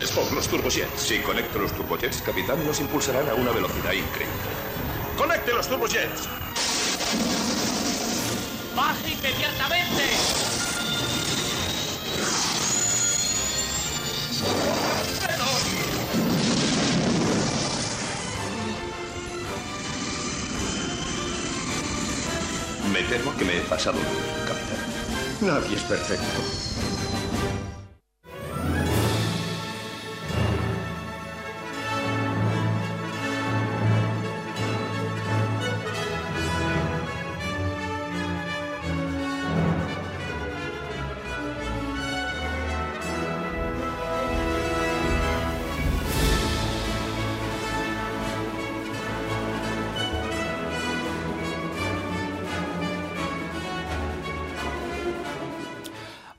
Spock, los turbojets. Si conecto los turbojets, capitán, nos impulsarán a una velocidad increíble. ¡Conecte los turbojets! ¡Baje inmediatamente! Me temo que me he pasado, capitán. Nadie es perfecto.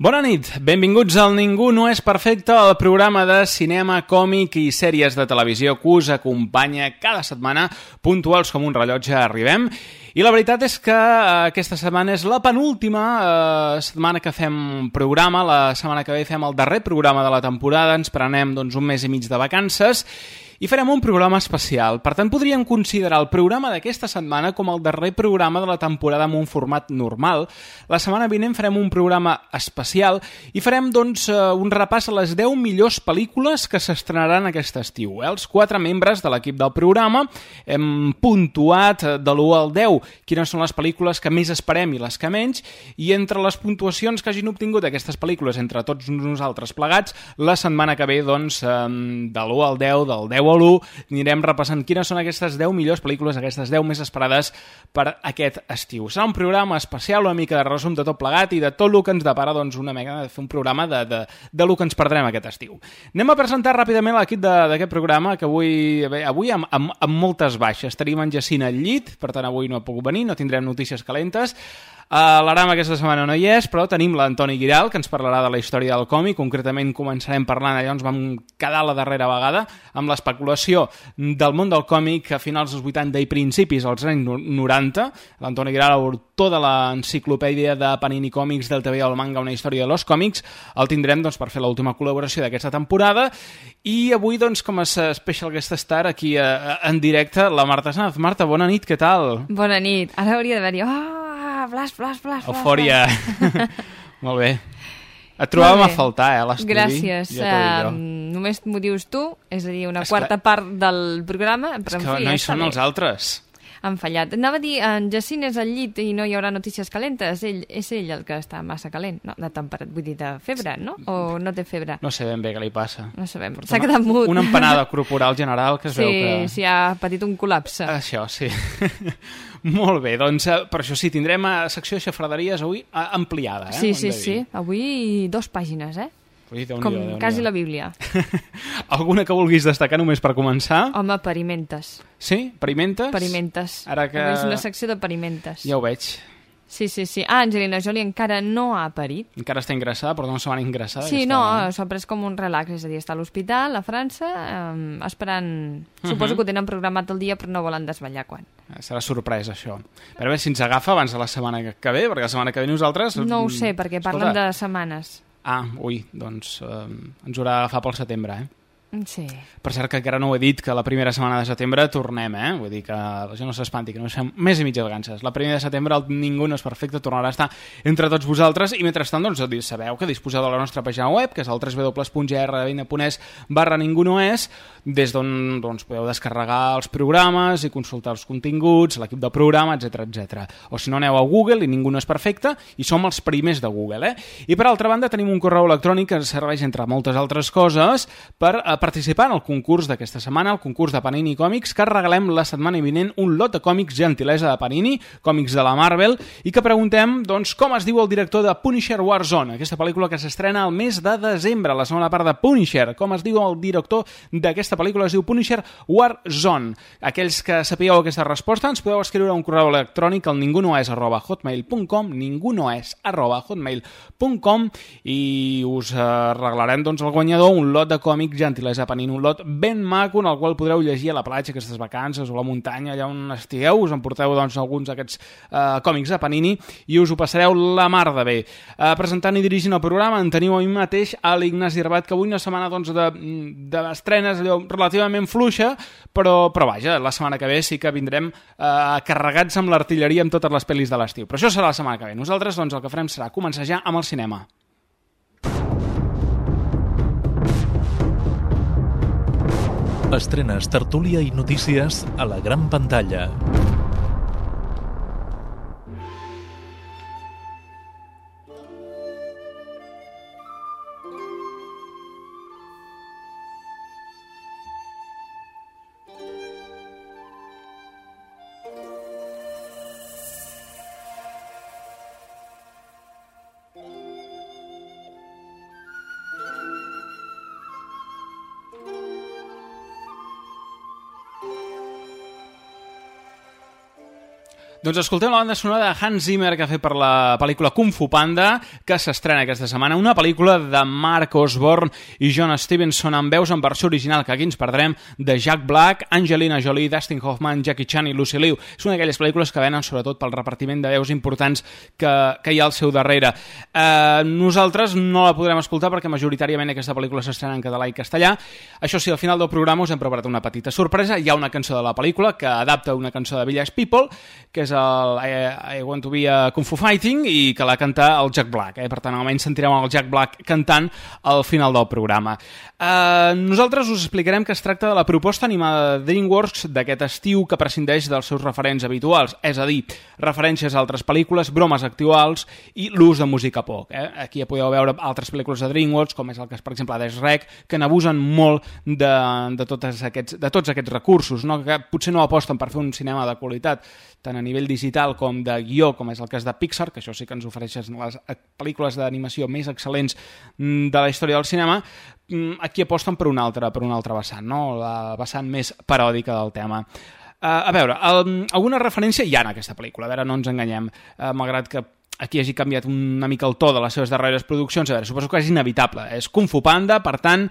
Bona nit, benvinguts al Ningú no és perfecte, el programa de cinema, còmic i sèries de televisió que us acompanya cada setmana, puntuals com un rellotge arribem. I la veritat és que eh, aquesta setmana és la penúltima eh, setmana que fem programa, la setmana que ve fem el darrer programa de la temporada, ens prenem doncs, un mes i mig de vacances i farem un programa especial. Per tant, podríem considerar el programa d'aquesta setmana com el darrer programa de la temporada amb un format normal. La setmana vinent farem un programa especial i farem, doncs, eh, un repàs a les 10 millors pel·lícules que s'estrenaran aquest estiu. Eh? Els quatre membres de l'equip del programa hem puntuat eh, de l'1 al 10 quines són les pel·lícules que més esperem i les que menys, i entre les puntuacions que hagin obtingut aquestes pel·lícules entre tots nosaltres plegats, la setmana que ve, doncs, eh, de l'1 al 10, del 10 l'1, anirem repassant quines són aquestes 10 millors pel·lícules, aquestes 10 més esperades per aquest estiu. Serà un programa especial, una mica de resum de tot plegat i de tot el que ens depara, doncs, una mica de fer un programa de, de, de lo que ens perdrem aquest estiu. Anem a presentar ràpidament l'equip d'aquest programa, que avui, bé, avui amb, amb, amb moltes baixes. Tenim en Jacint al llit, per tant avui no ha pogut venir, no tindrem notícies calentes. Uh, L'Aram aquesta setmana no hi és, però tenim l'Antoni Giral, que ens parlarà de la història del còmic. Concretament començarem parlant, allò ens vam quedar la darrera vegada, amb l'especulació del món del còmic a finals dels 80 i principis dels anys 90. L'Antoni Giral, autor de l'enciclopèdia de Panini Còmics del TV al manga, una història de los còmics, el tindrem doncs, per fer l'última col·laboració d'aquesta temporada. I avui, doncs, com a special guest star, aquí uh, en directe, la Marta Sanz. Marta, bona nit, què tal? Bona nit. Ara hauria d'haver-hi... Oh, blas, blas, blas. Eufòria. Molt bé. Et trobàvem a faltar, eh, l'estudi. Gràcies. Ja uh, només m'ho dius tu, és a dir, una és quarta que... part del programa, però és que fi, no hi són els altres. Han fallat. Anava a dir, en Jacint és al llit i no hi haurà notícies calentes. Ell, és ell el que està massa calent. No, de temperat, vull dir, de febre, no? O no té febre? No sé ben bé què li passa. No sabem. S'ha quedat mut. Una empanada corporal general que es sí, veu que... Sí, ha patit un col·lapse. Això, sí. Molt bé, doncs eh, per això sí, tindrem a secció de xafraderies avui eh, ampliada, eh? Sí, sí, sí. Avui dos pàgines, eh? Com Déu-n'hi-do. quasi la Bíblia. Alguna que vulguis destacar només per començar? Home, parimentes. Sí? Perimentes? Parimentes. Ara que... És una secció de parimentes. Ja ho veig. Sí, sí, sí. Ah, Angelina Jolie encara no ha parit. Encara està ingressada, però no se van ingressar. Sí, no, s'ha pres com un relax, és a dir, està a l'hospital, a França, eh, esperant... Suposo que ho tenen programat el dia, però no volen desvetllar quan. Eh, Serà sorpresa, això. Però a veure si ens agafa abans de la setmana que- ve, perquè la setmana que ve nosaltres... No ho mm, sé, perquè parlen de setmanes. Ah, ui, doncs eh, ens haurà d'agafar pel setembre, eh? Sí. Per cert, que encara no ho he dit, que la primera setmana de setembre tornem, eh? Vull dir que la gent no s'espanti, que no deixem més i mitja vacances. La primera de setembre el Ningú no és perfecte, tornarà a estar entre tots vosaltres i mentrestant, doncs, sabeu que disposeu de la nostra pàgina web, que és el www.grdeina.es barra ningú no és, des d'on doncs, podeu descarregar els programes i consultar els continguts, l'equip del programa, etc etc. O si no, aneu a Google i ningú no és perfecte i som els primers de Google, eh? I per altra banda tenim un correu electrònic que serveix, entre moltes altres coses, per eh, participar en el concurs d'aquesta setmana, el concurs de Panini Còmics, que regalem la setmana vinent un lot de còmics gentilesa de Panini, còmics de la Marvel, i que preguntem doncs, com es diu el director de Punisher Warzone, aquesta pel·lícula que s'estrena al mes de desembre, la segona part de Punisher. Com es diu el director d'aquesta pel·lícula? Es diu Punisher Warzone. Aquells que sapigueu aquesta resposta ens podeu escriure un correu electrònic al ningunoes arroba hotmail.com ningunoes arroba hotmail.com i us eh, regalarem doncs, al guanyador un lot de còmics gentilesa Les Apennin, un lot ben maco en el qual podreu llegir a la platja aquestes vacances o a la muntanya, allà on estigueu, us emporteu doncs, alguns d'aquests eh, còmics a Panini i us ho passareu la mar de bé. Eh, presentant i dirigint el programa en teniu a mi mateix a l'Ignasi Herbat, que avui una setmana doncs, d'estrenes de, allò relativament fluixa, però, però vaja, la setmana que ve sí que vindrem eh, carregats amb l'artilleria amb totes les pel·lis de l'estiu. Però això serà la setmana que ve. Nosaltres doncs, el que farem serà començar ja amb el cinema. Estrenes, tertúlia i notícies a la gran pantalla. Doncs escoltem la banda sonora de Hans Zimmer que ha fet per la pel·lícula Kung Fu Panda, que s'estrena aquesta setmana. Una pel·lícula de Mark Osborne i John Stevenson amb veus en versió original, que aquí ens perdrem, de Jack Black, Angelina Jolie, Dustin Hoffman, Jackie Chan i Lucy Liu. És una d'aquelles pel·lícules que venen sobretot pel repartiment de veus importants que, que hi ha al seu darrere. Eh, nosaltres no la podrem escoltar perquè majoritàriament aquesta pel·lícula s'estrena en català i castellà. Això sí, al final del programa us hem preparat una petita sorpresa. Hi ha una cançó de la pel·lícula que adapta una cançó de Village People, que és el I, I Want to Be a Kung Fu Fighting i que la canta el Jack Black. Eh? Per tant, almenys sentirem el Jack Black cantant al final del programa. Eh, nosaltres us explicarem que es tracta de la proposta animada de DreamWorks d'aquest estiu que prescindeix dels seus referents habituals, és a dir, referències a altres pel·lícules, bromes actuals i l'ús de música pop. Eh? Aquí ja podeu veure altres pel·lícules de DreamWorks, com és el és, per exemple, Rec, que n'abusen molt de, de, tots aquests, de tots aquests recursos, no? que potser no aposten per fer un cinema de qualitat, tant a nivell digital com de guió, com és el cas de Pixar, que això sí que ens ofereixen les pel·lícules d'animació més excel·lents mm, de la història del cinema, mm, aquí aposten per una altra, per una altra vessant, no? la vessant més paròdica del tema. Uh, a veure, el, alguna referència hi ha en aquesta pel·lícula, a veure, no ens enganyem, uh, malgrat que aquí hagi canviat una mica el to de les seves darreres produccions, a veure, suposo que és inevitable, és Kung Fu Panda, per tant,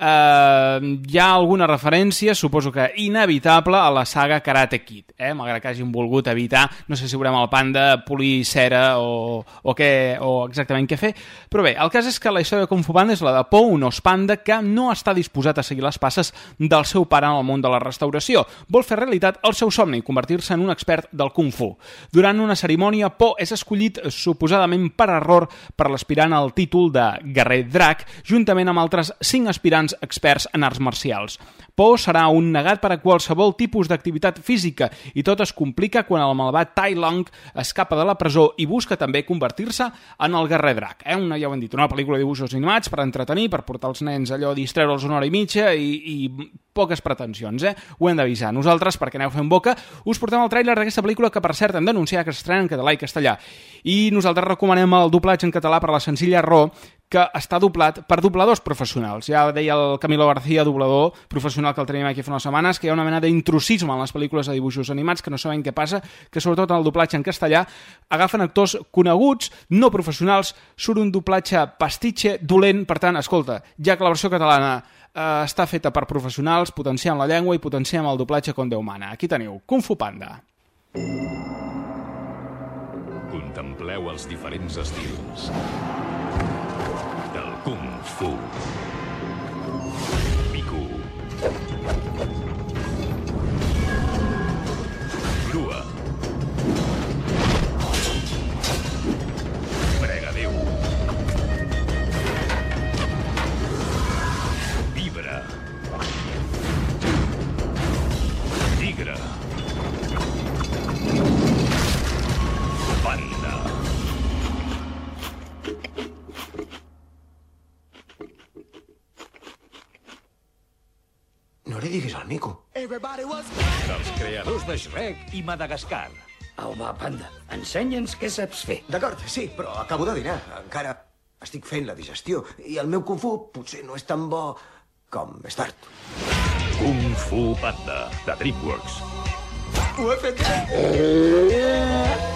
eh, hi ha alguna referència, suposo que inevitable, a la saga Karate Kid, eh? malgrat que hagin volgut evitar, no sé si veurem el panda polir cera o, o, què, o exactament què fer, però bé, el cas és que la història de Kung Fu Panda és la de Po, un os panda que no està disposat a seguir les passes del seu pare en el món de la restauració. Vol fer realitat el seu somni, convertir-se en un expert del Kung Fu. Durant una cerimònia, Po és escollit suposadament per error per l'aspirant al títol de Guerrer Drac, juntament amb altres cinc aspirants grans experts en arts marcials. Po serà un negat per a qualsevol tipus d'activitat física i tot es complica quan el malvat Tai Long escapa de la presó i busca també convertir-se en el guerrer drac. Eh? Una, ja ho hem dit, una pel·lícula de dibuixos animats per entretenir, per portar els nens allò distreure'ls una hora i mitja i, i poques pretensions, eh? Ho hem d'avisar. Nosaltres, perquè aneu fent boca, us portem el tràiler d'aquesta pel·lícula que, per cert, hem d'anunciar que s'estrena en català i castellà. I nosaltres recomanem el doblatge en català per la senzilla raó que està doblat per dobladors professionals. Ja deia el Camilo García, doblador professional que el tenim aquí fa unes setmanes, que hi ha una mena d'intrusisme en les pel·lícules de dibuixos animats, que no sabem què passa, que sobretot en el doblatge en castellà agafen actors coneguts, no professionals, surt un doblatge pastitxe, dolent, per tant, escolta, ja que la versió catalana eh, està feta per professionals, potenciem la llengua i potenciem el doblatge com Déu mana. Aquí teniu, Kung Fu Panda. Contempleu els diferents estils del Kung Fu. No li diguis al mico. Dels creadors de Shrek i Madagascar. Au, va, panda, ensenya'ns què saps fer. D'acord, sí, però acabo de dinar. Encara estic fent la digestió i el meu kung fu potser no és tan bo com més tard. Kung Fu Panda, de DreamWorks. Ho he fet bé!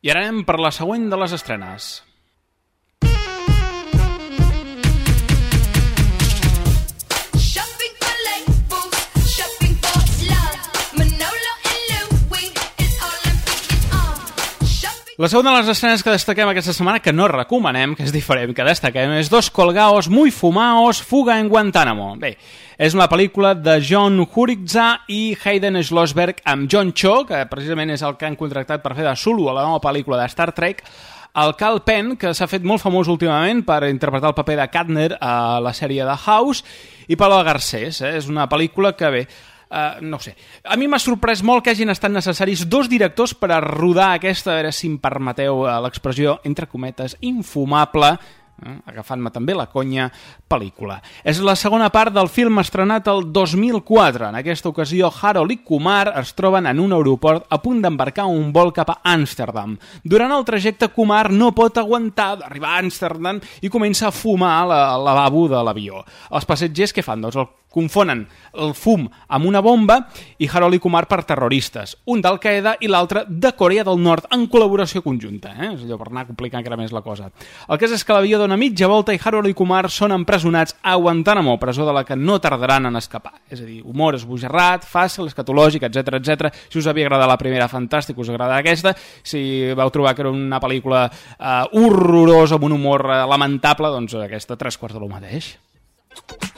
I ara anem per la següent de les estrenes. La segona de les escenes que destaquem aquesta setmana, que no recomanem, que és diferent, que destaquem, és Dos colgaos muy fumaos, fuga en Guantánamo. Bé, és una pel·lícula de John Huritza i Hayden Schlossberg amb John Cho, que precisament és el que han contractat per fer de Sulu a la nova pel·lícula de Star Trek, el Cal Penn, que s'ha fet molt famós últimament per interpretar el paper de Katner a la sèrie de House, i Pablo Garcés. Eh? És una pel·lícula que, bé, Uh, no sé. A mi m'ha sorprès molt que hagin estat necessaris dos directors per a rodar aquesta, a veure si em permeteu eh, l'expressió, entre cometes, infumable, eh, agafant-me també la conya, pel·lícula. És la segona part del film estrenat el 2004. En aquesta ocasió, Harold i Kumar es troben en un aeroport a punt d'embarcar un vol cap a Amsterdam. Durant el trajecte, Kumar no pot aguantar d'arribar a Amsterdam i comença a fumar la- al lavabo de l'avió. Els passatgers què fan? Doncs el confonen el fum amb una bomba i Harold i Kumar per terroristes, un d'Al-Qaeda i l'altre de Corea del Nord en col·laboració conjunta, eh? és allò per anar complicant encara més la cosa. El cas és que l'avió dona mitja volta i Harold i Kumar són empresonats a Guantánamo, presó de la que no tardaran en escapar. És a dir, humor esbojarrat, fàcil, escatològic, etc etc. Si us havia agradat la primera, fantàstic, us agrada aquesta. Si vau trobar que era una pel·lícula eh, horrorosa, amb un humor eh, lamentable, doncs aquesta tres quarts de lo mateix. But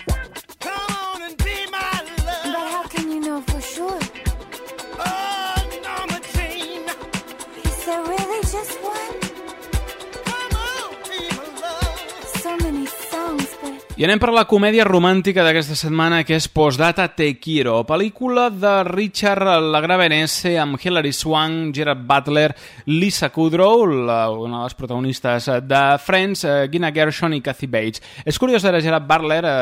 I anem per la comèdia romàntica d'aquesta setmana, que és Postdata Te Quiero, pel·lícula de Richard Lagravenese amb Hilary Swank, Gerard Butler, Lisa Kudrow, la, una de les protagonistes de Friends, eh, Gina Gershon i Kathy Bates. És curiós veure Gerard Butler eh,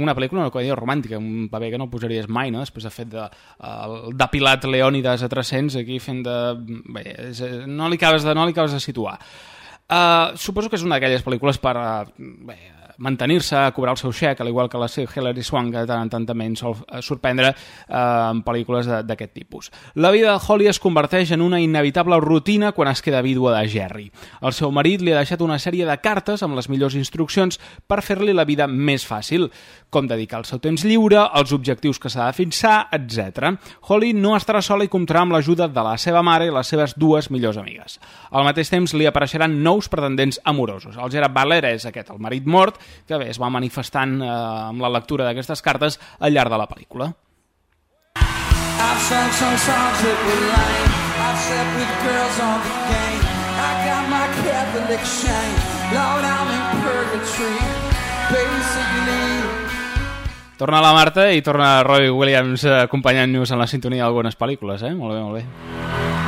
una pel·lícula, una comèdia romàntica, un paper que no posaries mai, no? després ha fet de, eh, de Pilat Leònidas a 300, aquí fent de... Bé, és, no, li de, no li acabes de situar. Uh, suposo que és una d'aquelles pel·lícules per uh, bé, mantenir-se, cobrar el seu xec, al igual que la Hilary Swank, que tant en tant també ens sol eh, sorprendre uh, en pel·lícules d'aquest tipus. La vida de Holly es converteix en una inevitable rutina quan es queda vídua de Jerry. El seu marit li ha deixat una sèrie de cartes amb les millors instruccions per fer-li la vida més fàcil, com dedicar el seu temps lliure, els objectius que s'ha de fixar, etc. Holly no estarà sola i comptarà amb l'ajuda de la seva mare i les seves dues millors amigues. Al mateix temps li apareixeran nous pretendents amorosos. El Gerard Butler és aquest, el marit mort, que bé, es va manifestant eh, amb la lectura d'aquestes cartes al llarg de la pel·lícula. I've sung some songs that were lame. I've slept with girls on the game. I got my Catholic shame. Lord, I'm in purgatory. Basically. Torna la Marta i torna Roy Williams acompanyant-nos en la sintonia d'algunes pel·lícules, eh? Molt bé, molt bé.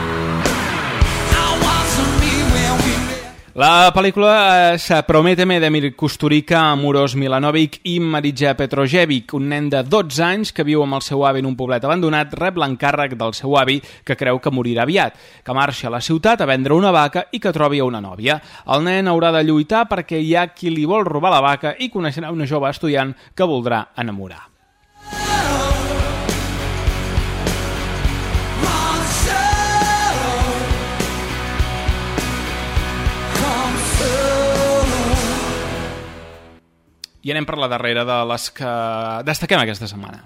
La pel·lícula eh, se Prométeme de Mir Kusturica amb Uros Milanovic i Marija Petrojevic, un nen de 12 anys que viu amb el seu avi en un poblet abandonat, rep l'encàrrec del seu avi que creu que morirà aviat, que marxa a la ciutat a vendre una vaca i que trobi una nòvia. El nen haurà de lluitar perquè hi ha qui li vol robar la vaca i coneixerà una jove estudiant que voldrà enamorar. I anem per la darrera de les que destaquem aquesta setmana.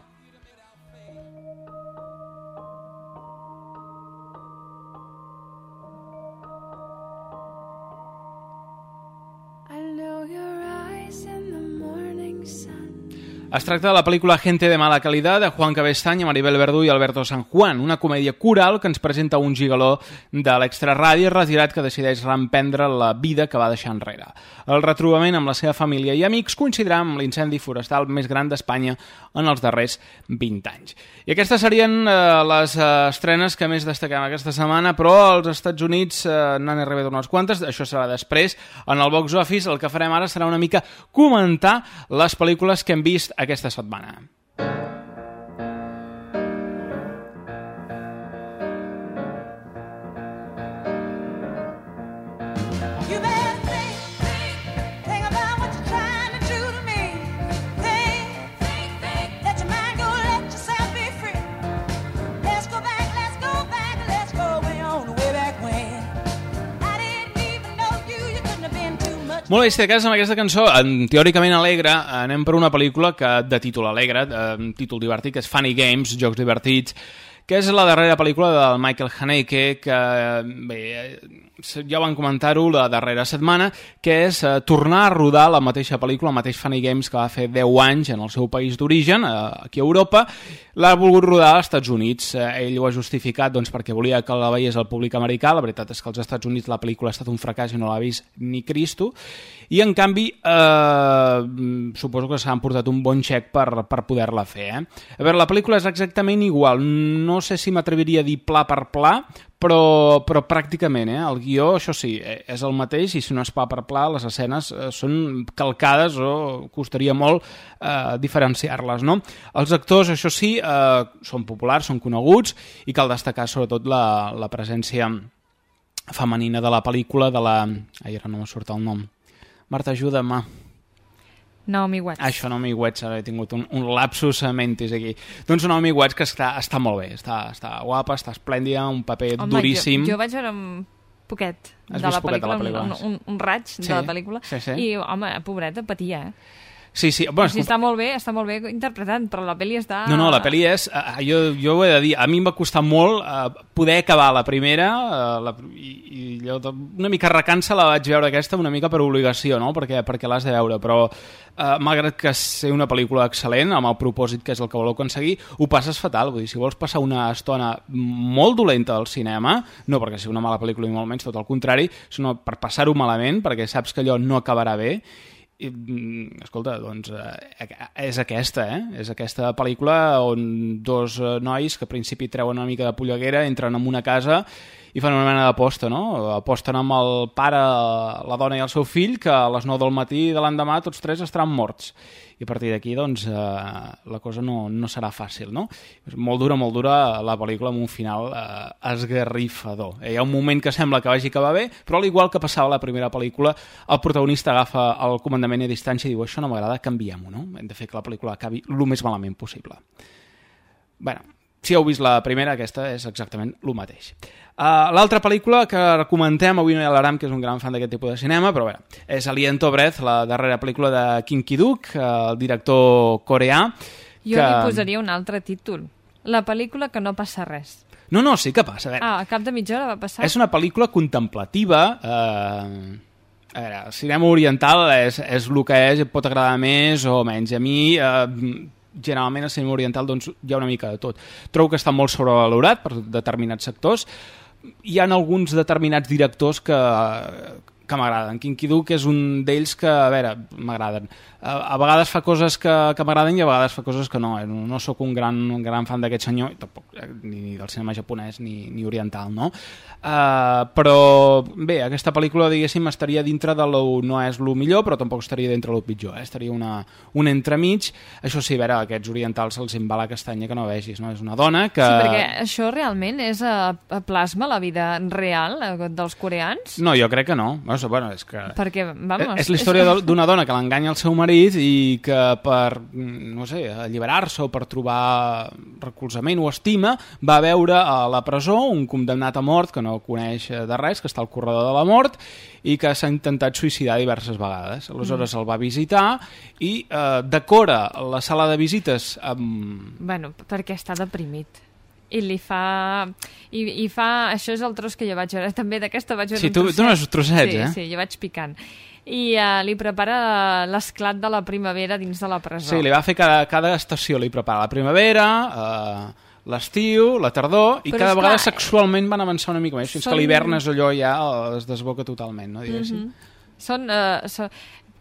Es tracta de la pel·lícula Gente de mala calidad de Juan Cabestany, Maribel Verdú i Alberto San Juan, una comèdia coral que ens presenta un gigaló de l'extraradi retirat que decideix reemprendre la vida que va deixar enrere. El retrobament amb la seva família i amics coincidirà amb l'incendi forestal més gran d'Espanya en els darrers 20 anys. I aquestes serien eh, les eh, estrenes que més destaquem aquesta setmana, però als Estats Units eh, n'han arribat unes quantes, això serà després. En el box office el que farem ara serà una mica comentar les pel·lícules que hem vist aquesta setmana. Molt bé, si de amb aquesta cançó, en, teòricament alegre, anem per una pel·lícula que de títol alegre, eh, títol divertit, que és Funny Games, Jocs Divertits, que és la darrera pel·lícula del Michael Haneke, que bé, eh, ja van comentar-ho la darrera setmana, que és eh, tornar a rodar la mateixa pel·lícula, el mateix Funny Games que va fer 10 anys en el seu país d'origen, eh, aquí a Europa, l'ha volgut rodar als Estats Units. Eh, ell ho ha justificat doncs, perquè volia que la veiés el públic americà, la veritat és que als Estats Units la pel·lícula ha estat un fracàs i no l'ha vist ni Cristo, i en canvi eh, suposo que s'han portat un bon xec per, per poder-la fer. Eh? A veure, la pel·lícula és exactament igual, no sé si m'atreviria a dir pla per pla, però, però pràcticament, eh? el guió, això sí, eh, és el mateix i si no és pla per pla, les escenes eh, són calcades o costaria molt eh, diferenciar-les. No? Els actors, això sí, eh, són populars, són coneguts i cal destacar sobretot la, la presència femenina de la pel·lícula de la... Ai, ara no me surt el nom. Marta, ajuda'm. Naomi Watts. Això, Naomi Watts, ara he tingut un, un lapsus mentis aquí. Doncs Naomi Watts que està, està molt bé, està, està guapa, està esplèndida, un paper Home, duríssim. Jo, jo vaig veure poquet Has de la poquet de la pel·lícula, pel·lícula? un, un, un raig Sí, de la pel·lícula, sí, sí. i, home, pobreta, patia, eh? Sí, sí, bueno, sigui, està molt bé, està molt bé interpretant, però la pel·li està... No, no, la pel·li és... Uh, jo, jo ho he de dir, a mi em va costar molt uh, poder acabar la primera uh, la, i, i una mica recansa la vaig veure aquesta una mica per obligació, no? Perquè, perquè l'has de veure, però uh, malgrat que ser una pel·lícula excel·lent, amb el propòsit que és el que voleu aconseguir, ho passes fatal. Vull dir, si vols passar una estona molt dolenta al cinema, no perquè sigui una mala pel·lícula ni molt menys, tot el contrari, sinó per passar-ho malament, perquè saps que allò no acabarà bé, i, mm, escolta, doncs eh, és aquesta, eh? És aquesta pel·lícula on dos eh, nois que al principi treuen una mica de polleguera, entren en una casa i fan una mena d'aposta, no? Aposten amb el pare, la dona i el seu fill que a les 9 del matí de l'endemà tots tres estaran morts. I a partir d'aquí, doncs, eh, la cosa no, no serà fàcil, no? És molt dura, molt dura la pel·lícula amb un final eh, esgarrifador. Eh, hi ha un moment que sembla que vagi a acabar bé, però al igual que passava a la primera pel·lícula, el protagonista agafa el comandament a distància i diu això no m'agrada, canviem-ho, no? Hem de fer que la pel·lícula acabi el més malament possible. bueno, si heu vist la primera, aquesta és exactament el mateix. Uh, L'altra pel·lícula que comentem, avui no hi ha l'Aram, que és un gran fan d'aquest tipus de cinema, però bé, és Aliento Breath, la darrera pel·lícula de Kim Ki-duk, uh, el director coreà. Jo que... li posaria un altre títol. La pel·lícula que no passa res. No, no, sí que passa. A veure, Ah, a cap de mitja hora va passar. és una pel·lícula contemplativa. Eh, a veure, el cinema oriental és, és el que és, pot agradar més o menys. A mi, eh, generalment, el cinema oriental doncs, hi ha una mica de tot. Trobo que està molt sobrevalorat per determinats sectors. Hi ha alguns determinats directors que, que m'agraden. Kim Ki-duk és un d'ells que, a veure, m'agraden. A, a vegades fa coses que, que m'agraden i a vegades fa coses que no. Eh? No, no sóc un gran, un gran fan d'aquest senyor, tampoc, eh, ni del cinema japonès ni, ni oriental, no? Uh, però bé, aquesta pel·lícula, diguéssim, estaria dintre de lo, no és el millor, però tampoc estaria dintre lo pitjor, eh? estaria una, un entremig. Això sí, a veure, aquests orientals se'ls en va la castanya que no vegis, no? És una dona que... Sí, perquè això realment és a, a plasma la vida real eh, dels coreans? No, jo crec que no. Bueno, bueno és que... Perquè, vamos... és la història d'una dona que l'enganya el seu marit i que per, mm, no sé, alliberar-se o per trobar recolzament o estima va veure a la presó un condemnat a mort que no coneix eh, de res, que està al corredor de la mort i que s'ha intentat suïcidar diverses vegades. Aleshores el va visitar i eh, decora la sala de visites amb... Bueno, perquè està deprimit. I li fa... I, i fa... Això és el tros que jo vaig veure. També d'aquesta vaig veure Sí, un tu- tu trosset. n'has trossets, sí, eh? Sí, jo vaig picant. I uh, li prepara l'esclat de la primavera dins de la presó. Sí, li va fer cada, cada estació, li prepara la primavera, eh, l'estiu, la tardor, i Però cada vegada clar, sexualment van avançar una mica més, fins són- que l'hivern és allò ja es desboca totalment, no, diguéssim. Mhm. Són, uh, so...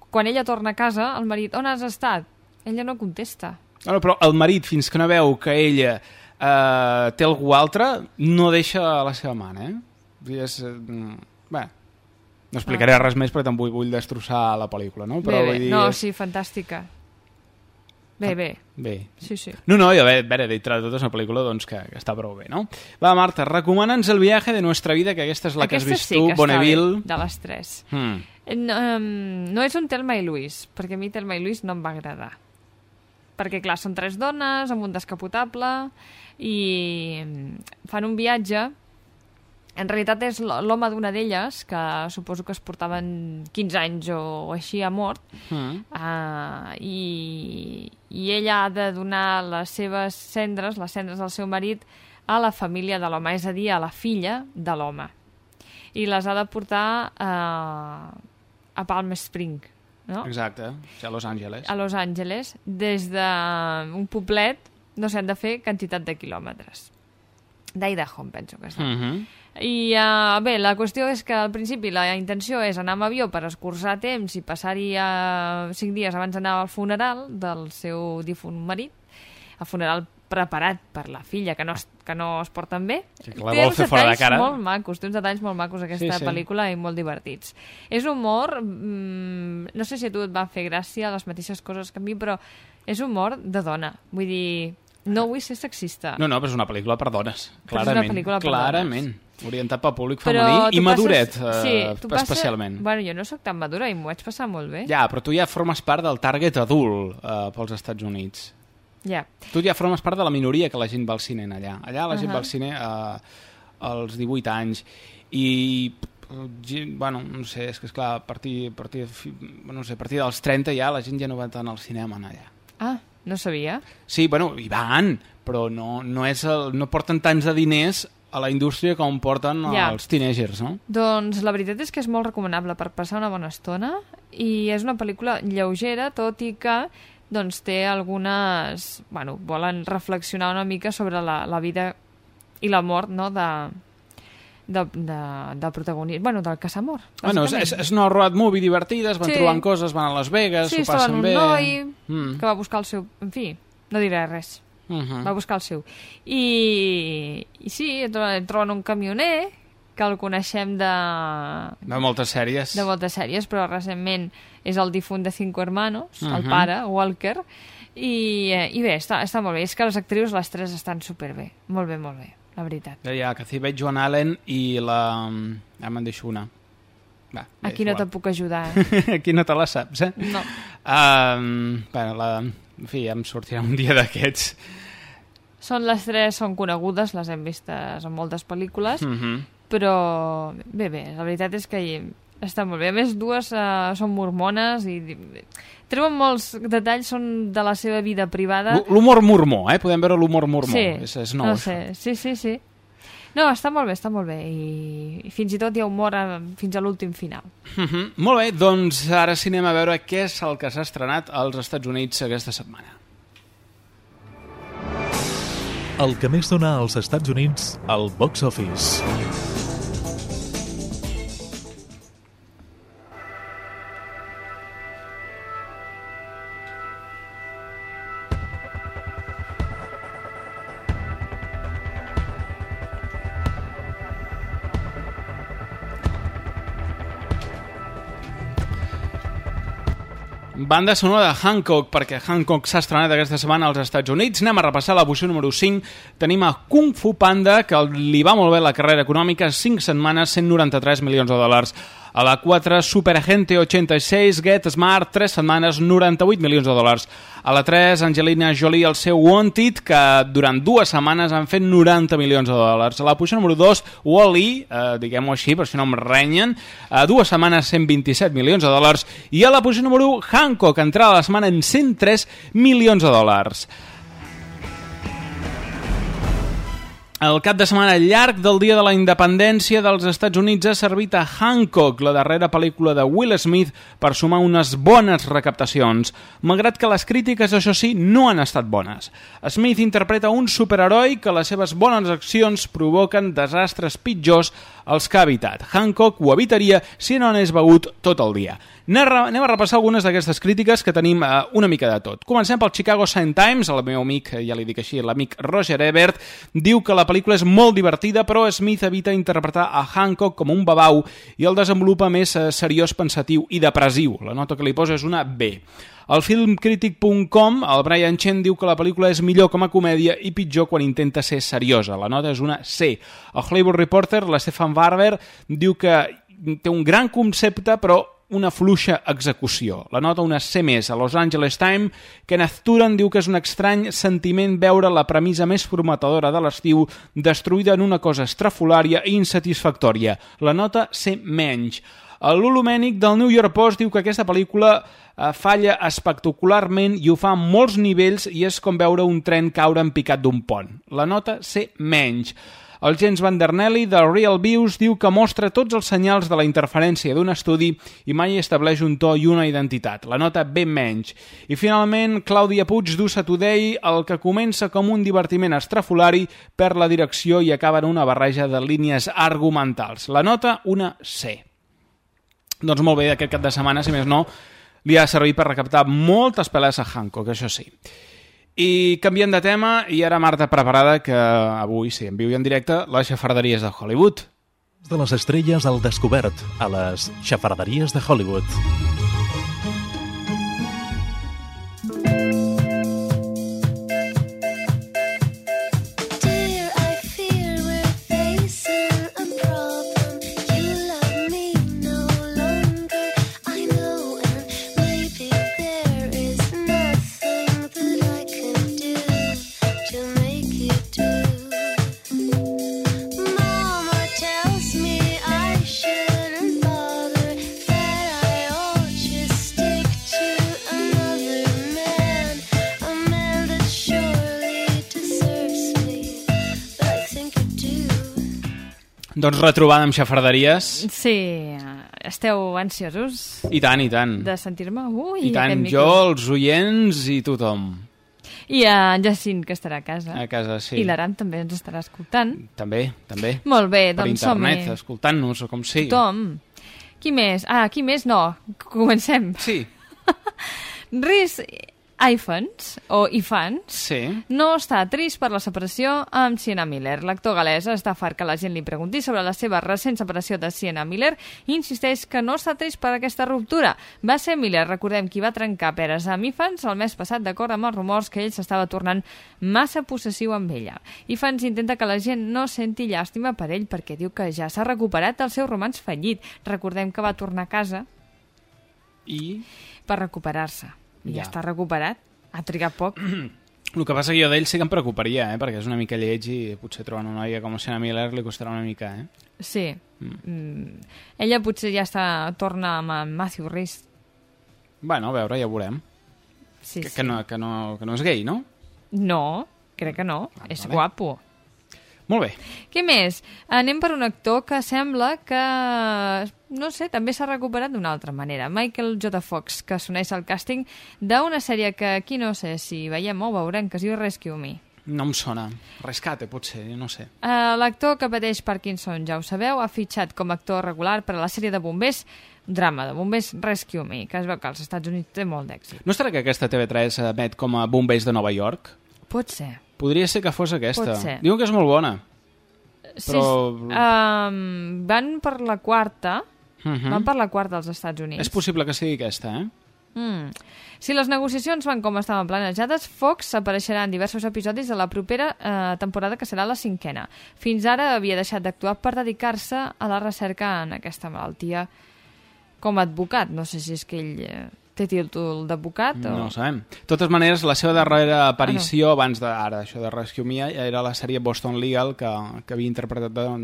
Quan ella torna a casa, el marit, on has estat? Ella no contesta. No, no, però el marit, fins que no veu que ella eh, té algú altre, no deixa la seva mà, eh? És, eh, bé, no explicaré res més perquè tampoc vull destrossar la pel·lícula, no? Però Ah. bé, bé. vull dir, No, és- sí, fantàstica. Bé, bé. Bé. Sí, sí. No, no, i a veure, a veure dintre de tot és una pel·lícula doncs, que, que està prou bé, no? Va, Marta, recomana'ns el viatge de nuestra vida, que aquesta és la que has Aquesta vist sí tu, Bonneville. de les tres. Hmm. No, um, no és un Telma i Luis, perquè a mi Telma i Luis no em va agradar. Perquè, clar, són tres dones amb un descapotable i mm, fan un viatge en realitat és l'home d'una d'elles, que suposo que es portaven 15 anys o, o així a mort, Mm. uh, i, i ella ha de donar les seves cendres, les cendres del seu marit, a la família de l'home, és a dir, a la filla de l'home. I les ha de portar uh, a Palm Spring, no? Exacte, a Los Angeles. a Los Angeles, des d'un poblet, no sé, han de fer quantitat de quilòmetres. D'Idaho, em penso que està. Mm -hmm. I uh, bé, la qüestió és que al principi la intenció és anar amb avió per escurçar temps i passar-hi uh, cinc dies abans d'anar al funeral del seu difunt marit, el funeral preparat per la filla, que no es, que no es porten bé. Sí, la té uns de cara. molt macos, té uns detalls molt macos aquesta Sí, sí. pel·lícula i molt divertits. És humor, mm, no sé si a tu et va fer gràcia les mateixes coses que a mi, però és humor de dona. Vull dir, no vull ser sexista. No, no, però és una pel·lícula per dones. Però és una Clarament. pel·lícula per clarament. Orientat pel públic Però femení i maduret, passes- eh, tu passes- especialment. Bueno, jo no sóc tan madura i m'ho vaig passar molt bé. Ja, però tu ja formes part del target adult eh, pels Estats Units. Ja. Tu ja formes part de la minoria que la gent va al cine allà. Allà la gent Ahà. va al cine eh, als 18 anys i gent- bueno, no sé, és que esclar, a partir, a partir, no sé, a partir dels 30 ja la gent ja no va tant al cinema allà. Ah, no sabia. Sí, bueno, hi van, però no, no, és el, no porten tants de diners a la indústria com porten Ja. els teenagers, no? Doncs la veritat és que és molt recomanable per passar una bona estona i és una pel·lícula lleugera, tot i que doncs, té algunes... Bueno, volen reflexionar una mica sobre la, la vida i la mort no? de, de, de, del protagonista, bueno, del que s'ha mort. Bueno, és, és, és una road movie divertida, es van Sí. trobant coses, van a Las Vegas, Sí, s'ho estava en passen un bé... noi Mm. que va buscar el seu... En fi, no diré res. Uh -huh. Va buscar el seu. I, i sí, tro- troben un camioner que el coneixem de, De moltes sèries. de moltes sèries, però recentment és el difunt de Cinco Hermanos, el Mhm. pare, Walker, i, eh, i bé, està, està molt bé. És que les actrius, les tres, estan superbé. Molt bé, molt bé, la veritat. Ja, ja, que hi veig Joan Allen i la... Ja me'n deixo una. Va, bé, Aquí no te puc ajudar, eh? Aquí no te la saps, eh? No. Um, bueno, la... En fi, ja em sortirà un dia d'aquests. Són les tres, són conegudes, les hem vistes en moltes pel·lícules, Mm -hmm. però bé, bé, la veritat és que hi- està molt bé. A més, dues uh, són mormones i treuen molts detalls, són de la seva vida privada. L'humor mormó, eh? Podem veure l'humor mormó. Sí, És, és nou, no això. sé, sí, sí, sí. No, està molt bé, està molt bé. I, i fins i tot hi ha humor a, fins a l'últim final. Mm -hmm. Molt bé, doncs ara sí anem a veure què és el que s'ha estrenat als Estats Units aquesta setmana. El que més dona als Estats Units al box office. Banda sonora de Hancock, perquè Hancock s'ha estrenat aquesta setmana als Estats Units. Anem a repassar la posició número 5. Tenim a Kung Fu Panda, que li va molt bé la carrera econòmica, 5 setmanes, 193 milions de dòlars. A la 4, Superagente 86, Get Smart, 3 setmanes, 98 milions de dòlars. A la 3, Angelina Jolie, el seu Wanted, que durant dues setmanes han fet 90 milions de dòlars. A la posició número 2, Wall-E, eh, diguem-ho així, per si no em renyen, a dues setmanes 127 milions de dòlars. I a la posició número 1, Hancock, entrada la setmana en 103 milions de dòlars. El cap de setmana llarg del Dia de la Independència dels Estats Units ha servit a Hancock, la darrera pel·lícula de Will Smith, per sumar unes bones recaptacions, malgrat que les crítiques, això sí, no han estat bones. Smith interpreta un superheroi que les seves bones accions provoquen desastres pitjors als que ha evitat. Hancock ho evitaria si no n'és begut tot el dia. Anem a repassar algunes d'aquestes crítiques que tenim eh, una mica de tot. Comencem pel Chicago Sun Times, el meu amic, eh, ja li dic així, l'amic Roger Ebert, diu que la pel·lícula és molt divertida, però Smith evita interpretar a Hancock com un babau i el desenvolupa més eh, seriós, pensatiu i depressiu. La nota que li posa és una B. Al filmcritic.com, el Brian Chen diu que la pel·lícula és millor com a comèdia i pitjor quan intenta ser seriosa. La nota és una C. El Hollywood Reporter, la Stefan Barber, diu que té un gran concepte, però una fluixa execució. La nota una C més a Los Angeles Times, Kenneth Turan diu que és un estrany sentiment veure la premissa més prometedora de l'estiu destruïda en una cosa estrafolària i insatisfactòria. La nota C menys. El Lulu Mènic del New York Post diu que aquesta pel·lícula eh, falla espectacularment i ho fa a molts nivells i és com veure un tren caure en picat d'un pont. La nota C menys. El James Van Der Nelly de Real Views diu que mostra tots els senyals de la interferència d'un estudi i mai estableix un to i una identitat. La nota B menys. I finalment, Clàudia Puig d'Usa Today, el que comença com un divertiment estrafolari per la direcció i acaba en una barreja de línies argumentals. La nota, una C. Doncs molt bé, aquest cap de setmana, si més no, li ha servit per recaptar moltes pel·les a Hancock, això sí. I canviem de tema, i ara Marta preparada que avui, sí, en viu i en directe, les xafarderies de Hollywood. De les estrelles al descobert, a les xafarderies de Hollywood. Doncs retrobada amb xafarderies. Sí, esteu ansiosos I tant, i tant. de sentir-me? Ui, I tant, jo, els oients i tothom. I en Jacint, que estarà a casa. A casa, sí. I l'Aran també ens estarà escoltant. També, també. Molt bé, Per doncs som-hi. internet, escoltant-nos, o com sigui. Tothom. Qui més? Ah, qui més? No, comencem. Sí. Rhys Ifans, o Ifans, Sí. no està trist per la separació amb Sienna Miller. L'actor galès està fart que la gent li pregunti sobre la seva recent separació de Sienna Miller i insisteix que no està trist per aquesta ruptura. Va ser Miller, recordem, qui va trencar peres amb Ifans el mes passat d'acord amb els rumors que ell s'estava tornant massa possessiu amb ella. Ifans intenta que la gent no senti llàstima per ell perquè diu que ja s'ha recuperat del seu romanç fallit. Recordem que va tornar a casa I per recuperar-se. I ja. Ja. està recuperat. Ha trigat poc. el que passa que jo d'ell sí que em preocuparia, eh? perquè és una mica lleig i potser trobant una noia com Sienna Miller li costarà una mica, eh? Sí. Mm. Ella potser ja està torna amb en Matthew Rhys. Bueno, a veure, ja ho veurem. Sí, que, sí. que, no, que, no, que no és gay, no? No, crec que no. Ah, és vale. guapo. Molt bé. Què més? Anem per un actor que sembla que, no sé, també s'ha recuperat d'una altra manera. Michael J. Fox, que s'uneix al càsting d'una sèrie que aquí no sé si veiem o veurem, que es diu Rescue Me. No em sona. Rescate, potser, no sé. Uh, L'actor que pateix Parkinson, ja ho sabeu, ha fitxat com a actor regular per a la sèrie de bombers, drama de bombers Rescue Me, que es veu que als Estats Units té molt d'èxit. No estarà que aquesta TV3 emet com a Bombers de Nova York? Pot ser. Podria ser que fos aquesta. Pot ser. Diuen que és molt bona. Sí, Però- um, van per la quarta, Uh -huh. van per la quarta als Estats Units. És possible que sigui aquesta, eh? Mm. Si les negociacions van com estaven planejades, Fox apareixerà en diversos episodis de la propera eh, temporada, que serà la cinquena. Fins ara havia deixat d'actuar per dedicar-se a la recerca en aquesta malaltia com a advocat. No sé si és que ell eh, té títol d'advocat o... No ho sabem. De totes maneres, la seva darrera aparició, abans de, ara, això de Rescue Me, era la sèrie Boston Legal, que, que havia interpretat un,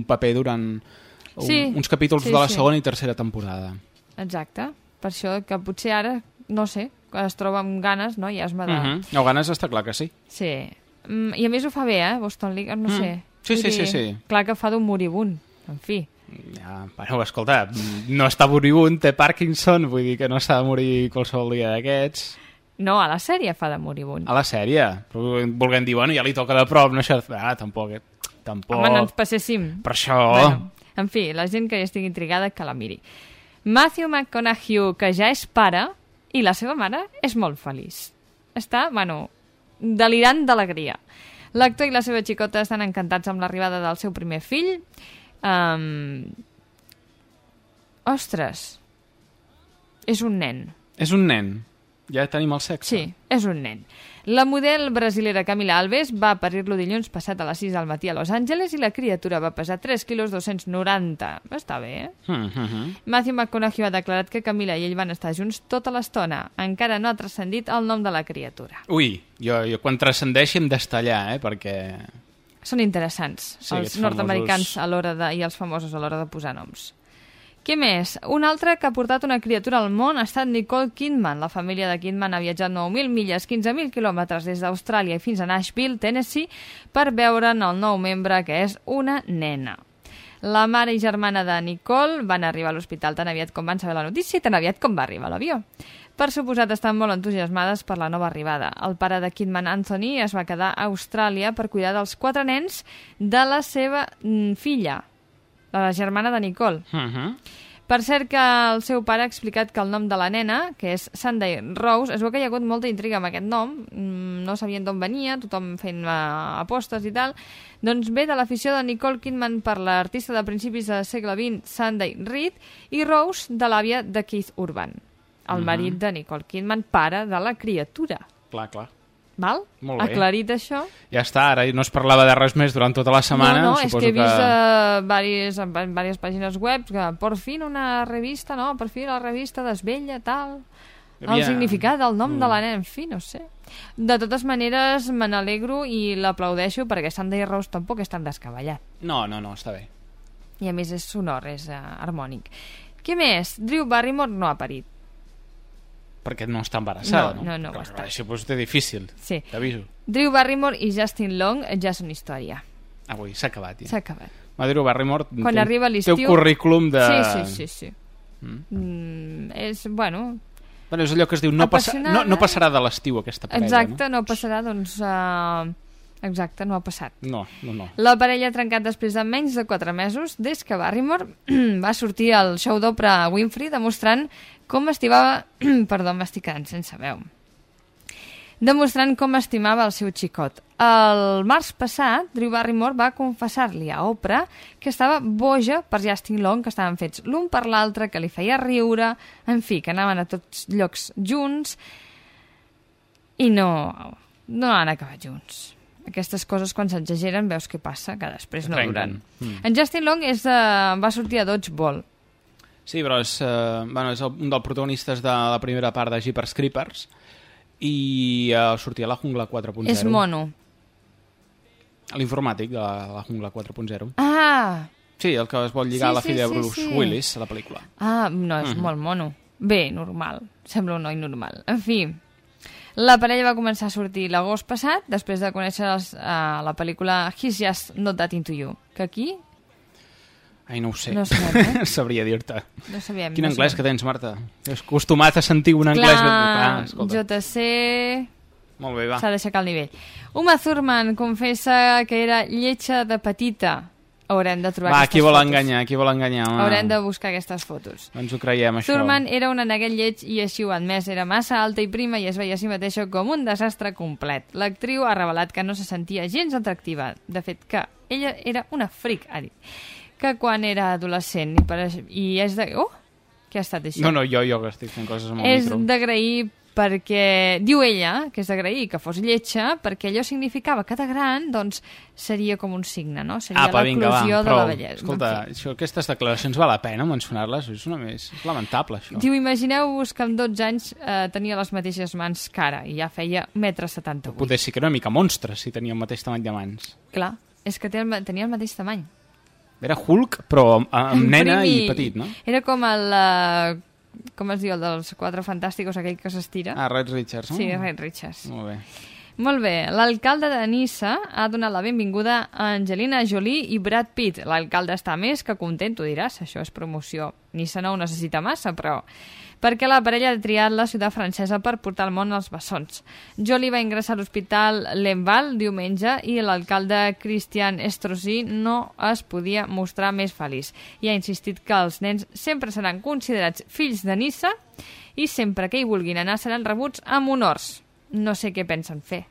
un paper durant un, Sí, uns capítols sí, de la sí. segona i tercera temporada. Exacte. Per això que potser ara, no sé, es troba amb ganes, no? I es de... Uh -huh. No, ganes està clar que sí. Sí. Mm, I a més ho fa bé, eh, Boston League, no Mm. sé. Sí, sí, sí, dir, sí. Clar que fa d'un moribund, en fi. Ja, bueno, escolta, no està moribund, té Parkinson, vull dir que no s'ha de morir qualsevol dia d'aquests. No, a la sèrie fa de moribund. A la sèrie. Però volguem dir, bueno, ja li toca de prop, no això... Ah, tampoc, eh? Tampoc. Home, no ens passéssim. Per això... Bueno, en fi, la gent que hi estigui intrigada, que la miri. Matthew McConaughey, que ja és pare, i la seva mare és molt feliç. Està, bueno, delirant d'alegria. L'actor i la seva xicota estan encantats amb l'arribada del seu primer fill. Um... Ostres, és un nen. És un nen. Ja tenim el sexe. Sí, és un nen. La model brasilera Camila Alves va parir-lo dilluns passat a les 6 del matí a Los Angeles i la criatura va pesar 3 quilos 290. Està bé, eh? Mm -hmm. Matthew McConaughey ha declarat que Camila i ell van estar junts tota l'estona. Encara no ha transcendit el nom de la criatura. Ui, jo, jo quan transcendeixi hem d'estallar, eh? Perquè... Són interessants, Sí, els nord-americans famosos- a l'hora de, i els famosos a l'hora de posar noms. Què més? Un altre que ha portat una criatura al món ha estat Nicole Kidman. La família de Kidman ha viatjat 9.000 milles, 15.000 quilòmetres des d'Austràlia i fins a Nashville, Tennessee, per veure'n el nou membre, que és una nena. La mare i germana de Nicole van arribar a l'hospital tan aviat com van saber la notícia i tan aviat com va arribar l'avió. Per suposat, estan molt entusiasmades per la nova arribada. El pare de Kidman, Anthony, es va quedar a Austràlia per cuidar dels quatre nens de la seva mm, filla, de la germana de Nicole. Mm -hmm. Per cert que el seu pare ha explicat que el nom de la nena, que és Sunday Rose, es veu que hi ha hagut molta intriga amb aquest nom, mm, no sabien d'on venia, tothom fent uh, apostes i tal, doncs ve de l'afició de Nicole Kidman per l'artista de principis del segle XX, Sunday Reed, i Rose de l'àvia de Keith Urban, el marit de Nicole Kidman, pare de la criatura. Clar, clar. Val? Molt bé. Aclarit això? Ja està, ara no es parlava de res més durant tota la setmana. no, no, és que he vist uh, varis, en va- diverses pàgines web que por fin una revista, no, per fi la revista desvella, tal... El Havia- significat, el nom Mm. de la nena, en fi, no sé. De totes maneres, me n'alegro i l'aplaudeixo perquè Sunday Rose tampoc és tan descabellat. No, no, no, està bé. I a més és sonor, és uh, harmònic. Què més? Drew Barrymore no ha parit. Perquè no està embarassada, No, no? no, no ho està. Això té difícil, Sí. t'aviso. Drew Barrymore i Justin Long ja són història. Avui s'ha acabat, ja. S'ha acabat. Maduro Barrymore Quan té, arriba té l'estiu... un currículum de... Sí, sí, sí. sí. Mm. Mm, és, bueno, Bueno, és allò que es diu, no, passa, no, no passarà de l'estiu aquesta parella, Exacte, no, passarà, doncs... Uh, exacte, no ha passat. no? No, no. La parella ha trencat després de menys de 4 mesos des que Barrymore va sortir al show d'Oprah Winfrey demostrant com estimava... Perdó, m'estic quedant sense veu. Demostrant com estimava el seu xicot. El març passat, Drew Barrymore va confessar-li a Oprah que estava boja per Justin Long, que estaven fets l'un per l'altre, que li feia riure, en fi, que anaven a tots llocs junts i no, no han acabat junts. Aquestes coses, quan s'exageren, veus què passa, que després no duren. Mm. En Justin Long és de, va sortir a Dodgeball. Sí, però és, eh, bueno, és un dels protagonistes de la primera part de Jeepers Creepers i eh, sortia a la Jungla 4.0. És mono. L'informàtic de la, la Jungla 4.0. Ah, Sí, el que es vol lligar Sí, a la sí, filla de sí, Bruce sí. Willis a la pel·lícula. ah no, és Mhm. molt mono. Bé, normal. Sembla un noi normal. En fi, la parella va començar a sortir l'agost passat, després de conèixer els, uh, la pel·lícula He's Just Not That Into You, que aquí Ai, no ho sé. No sabem, eh? Sabria dir-te. no sabíem. Quin no anglès sabíem. que tens, Marta? És acostumat a sentir un anglès... ben- Clar, escolta. JC... Molt bé, va. S'ha d'aixecar el nivell. Uma Thurman confessa que era lletja de petita. Haurem de trobar Va, aquestes qui vol fotos. enganyar? Qui vol enganyar? home? Haurem de buscar aquestes fotos. Ens ho creiem, això. Thurman era una neguet lleig i així ho ha admès. Era massa alta i prima i es veia a si mateixa com un desastre complet. L'actriu ha revelat que no se sentia gens atractiva. De fet, que ella era una fric, ha dit. Que quan era adolescent i, per, i és de... Oh! Què ha estat això? No, no, jo, jo que estic fent coses amb el és micro. d'agrair perquè diu ella que és d'agrair que fos lletja perquè allò significava que de gran doncs seria com un signe, no? Seria Apa, l'eclusió de la bellesa. Escolta, En fi. això, aquestes declaracions val la pena mencionar-les? És una més... És lamentable, això. Diu, imagineu-vos que amb 12 anys eh, tenia les mateixes mans que ara i ja feia 1,78 m. Poder sí que era una mica monstre, si tenia el mateix tamany de mans. Clar, és que tenia el mateix tamany. Era Hulk, però amb, amb nena Prim i petit, no? Era com el... Uh, com es diu, el dels quatre fantàsticos, aquell que s'estira? Ah, Red Richards, no? Sí, Red Richards. Molt bé. Molt bé, l'alcalde de Nissa ha donat la benvinguda a Angelina Jolie i Brad Pitt. L'alcalde està més que content, tu diràs, això és promoció. Nissa no ho necessita massa, però... Perquè la parella ha triat la ciutat francesa per portar al món els bessons. Jolie va ingressar a l'hospital Lemval diumenge i l'alcalde Christian Estrosi no es podia mostrar més feliç. I ha insistit que els nens sempre seran considerats fills de Nissa i sempre que hi vulguin anar seran rebuts amb honors. No sé què pensen fer.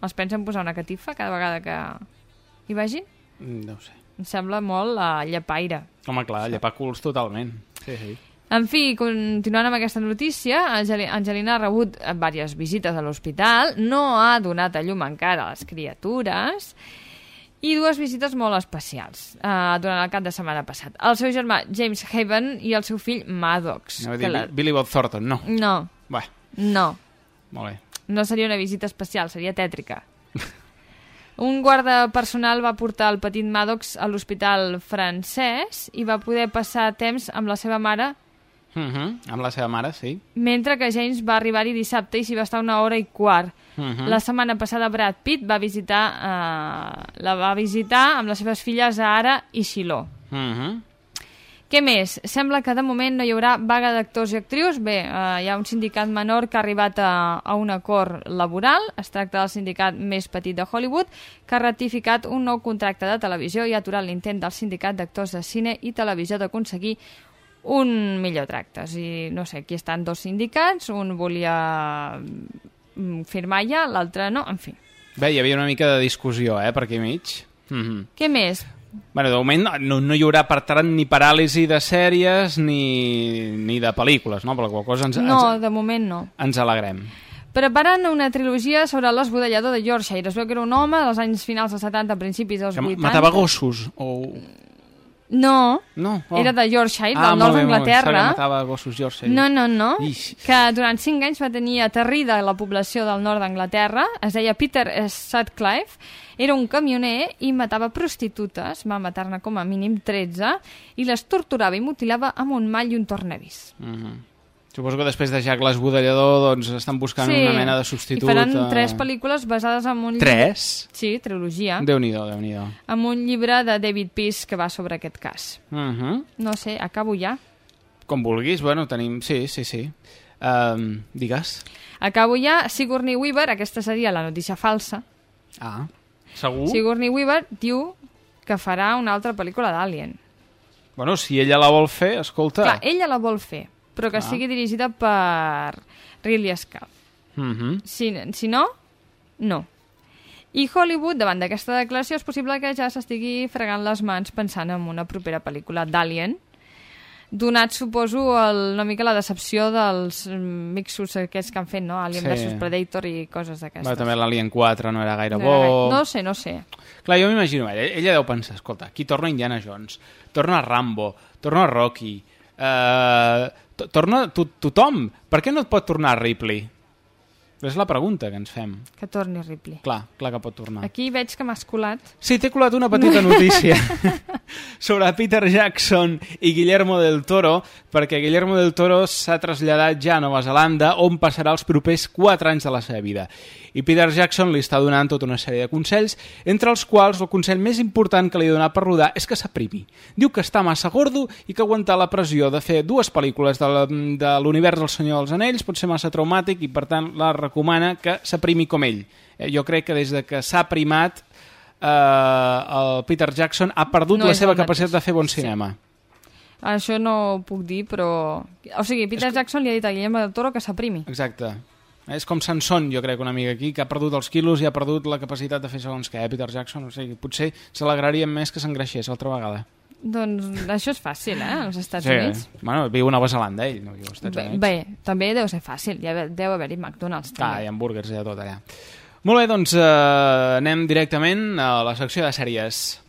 Els pensen posar una catifa cada vegada que hi vagin? No ho sé. Em sembla molt uh, llepaire. Home, clar, llepar culs totalment. Sí, sí. En fi, continuant amb aquesta notícia, Angeli- Angelina ha rebut eh, diverses visites a l'hospital, no ha donat a llum encara a les criatures, i dues visites molt especials uh, durant el cap de setmana passat. El seu germà James Haven i el seu fill Maddox. Que dir la... Billy Bob Thornton, no. No, Bé, no. molt bé. No seria una visita especial, seria tètrica. Un guarda personal va portar el petit Maddox a l'hospital francès i va poder passar temps amb la seva mare Uh -huh. Amb la seva mare, sí. mentre que James va arribar-hi dissabte i s'hi va estar una hora i quart. Uh -huh. La setmana passada Brad Pitt va visitar, eh, la va visitar amb les seves filles Ara i Shiloh. Uh -huh. Què més? Sembla que de moment no hi haurà vaga d'actors i actrius. Bé, eh, hi ha un sindicat menor que ha arribat a, a un acord laboral. Es tracta del sindicat més petit de Hollywood, que ha ratificat un nou contracte de televisió i ha aturat l'intent del sindicat d'actors de cine i televisió d'aconseguir un millor tracte. O sigui, no sé, aquí estan dos sindicats, un volia mm, firmar ja, l'altre no, en fi. Bé, hi havia una mica de discussió, eh, per aquí mig. Uh -huh. Què més? Bueno, de moment no, no hi haurà, per tant, ni paràlisi de sèries ni, ni de pel·lícules, no? Per la qual cosa ens, No, ens, de moment no. ens alegrem. Preparen una trilogia sobre l'esbudellador de Yorkshire. Es veu que era un home dels anys finals dels 70, principis dels Que 80. matava gossos, o... No, No? Oh. era de Yorkshire, ah, del nord d'Anglaterra. matava gossos Yorkshire. No, no, no. Ix. Que durant 5 anys va tenir aterrida la població del nord d'Anglaterra. Es deia Peter Sutcliffe. Era un camioner i matava prostitutes. Va matar-ne com a mínim 13. I les torturava i mutilava amb un mall i un tornavís. Uh -huh. Suposo que després de Jack l'esbudellador doncs estan buscant una mena de substitut. I faran eh, tres pel·lícules basades en un... Tres? Sí, trilogia. Déu-n'hi-do, déu nhi déu Amb un llibre de David Peace que va sobre aquest cas. uh -huh. No sé, acabo ja. Com vulguis, bueno, tenim... Sí, sí, sí. Um, digues. Acabo ja. Sigourney Weaver, aquesta seria la notícia falsa. Ah, segur? Sigourney Weaver diu que farà una altra pel·lícula d'Alien. Bueno, si ella la vol fer, escolta... Clar, ella la vol fer, però que Ah. sigui dirigida per Ridley Scott. Uh -huh. Si, si no, no. I Hollywood, davant d'aquesta declaració, és possible que ja s'estigui fregant les mans pensant en una propera pel·lícula d'Alien, donat, suposo, el, una mica la decepció dels mm, mixos aquests que han fet, no? Alien Sí. versus Predator i coses d'aquestes. també l'Alien 4 no era gaire No, bo... era gaire- no sé, no sé. Clar, jo m'imagino, ella, ella deu pensar, escolta, aquí torna Indiana Jones, torna Rambo, torna Rocky, eh, torna to tothom. Per què no et pot tornar Ripley? És la pregunta que ens fem. Que torni Ripley. Clar, clar que pot tornar. Aquí veig que m'has colat. Sí, t'he colat una petita notícia sobre Peter Jackson i Guillermo del Toro, perquè Guillermo del Toro s'ha traslladat ja a Nova Zelanda, on passarà els propers 4 anys de la seva vida. I Peter Jackson li està donant tota una sèrie de consells, entre els quals el consell més important que li ha donat per rodar és que s'aprimi. Diu que està massa gordo i que aguantar la pressió de fer dues pel·lícules de l'univers del Senyor dels Anells pot ser massa traumàtic i, per tant, la recomana que s'aprimi com ell. Eh, jo crec que des de que s'ha primat eh, el Peter Jackson ha perdut No la seva capacitat de fer bon cinema. Això no ho puc dir, però... O sigui, Peter Jackson li ha dit a Guillermo del Toro que s'aprimi. Exacte. És com Sanson, jo crec, una amiga aquí, que ha perdut els quilos i ha perdut la capacitat de fer segons què, eh, Peter Jackson. O sigui, potser s'alegraria més que s'engreixés altra vegada. Doncs això és fàcil, eh, als Estats sí, Units. bueno, viu a Nova Zelanda, ell, no viu als Estats Bé, Units. bé, també deu ser fàcil, ja deu haver-hi McDonald's. Clar, també. hi ha hamburguers i de tot allà. Molt bé, doncs eh, anem directament a la secció de sèries.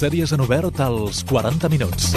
Sèries en obert als 40 minuts.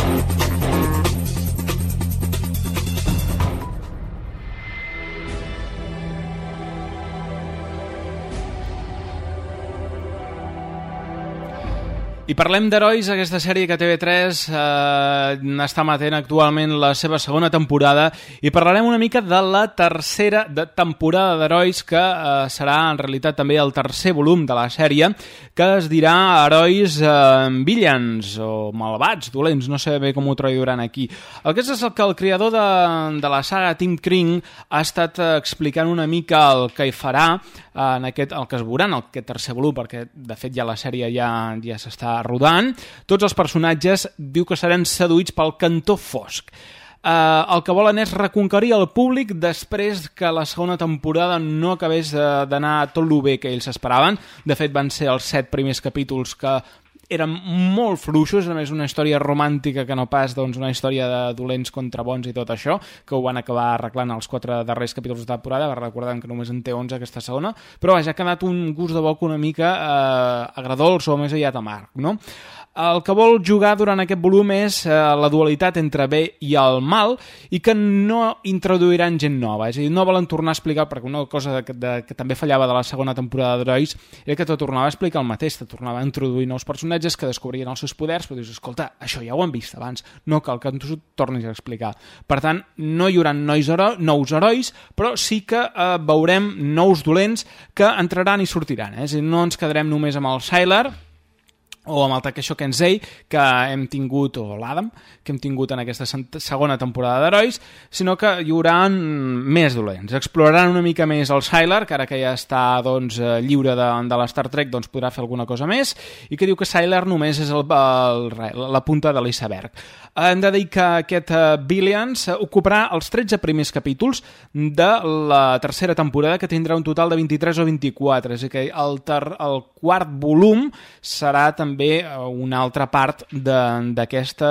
I parlem d'herois, aquesta sèrie que TV3 eh, està matent actualment la seva segona temporada i parlarem una mica de la tercera de temporada d'herois que eh, serà en realitat també el tercer volum de la sèrie que es dirà herois eh, villains o malvats, dolents, no sé bé com ho traduiran aquí. El que és, és el que el creador de, de la saga Tim Kring ha estat eh, explicant una mica el que hi farà eh, en aquest, el que es veurà en aquest tercer volum, perquè de fet ja la sèrie ja, ja s'està rodant. Tots els personatges diu que seran seduïts pel cantó fosc. Eh, el que volen és reconquerir el públic després que la segona temporada no acabés eh, d'anar tot lo bé que ells esperaven. De fet, van ser els set primers capítols que eren molt fluixos, a més una història romàntica que no pas doncs, una història de dolents contra bons i tot això, que ho van acabar arreglant els quatre darrers capítols de temporada, recordem que només en té 11 aquesta segona, però vaja, ha quedat un gust de boca una mica eh, agradolç o més aviat amarg, no? El que vol jugar durant aquest volum és eh, la dualitat entre bé i el mal i que no introduiran gent nova, és a dir, no volen tornar a explicar, perquè una cosa de, de, que també fallava de la segona temporada d'Herois era que te tornava a explicar el mateix, te tornava a introduir nous personatges que descobrien els seus poders, però dius, escolta, això ja ho hem vist abans, no cal que tu tornis a explicar. Per tant, no hi haurà nois hero nous herois, però sí que eh, veurem nous dolents que entraran i sortiran, eh? és a dir, no ens quedarem només amb el Sylar, o amb el Takeshi Kensei que hem tingut, o l'Adam que hem tingut en aquesta segona temporada d'Herois sinó que hi haurà més dolents, exploraran una mica més el Sylar, que ara que ja està doncs, eh, lliure de, de la Star Trek doncs podrà fer alguna cosa més, i que diu que Sylar només és el, el, la punta de l'iceberg. Hem de dir que aquest uh, Billions ocuparà els 13 primers capítols de la tercera temporada que tindrà un total de 23 o 24 és a dir, que el, ter el quart volum serà també una altra part d'aquesta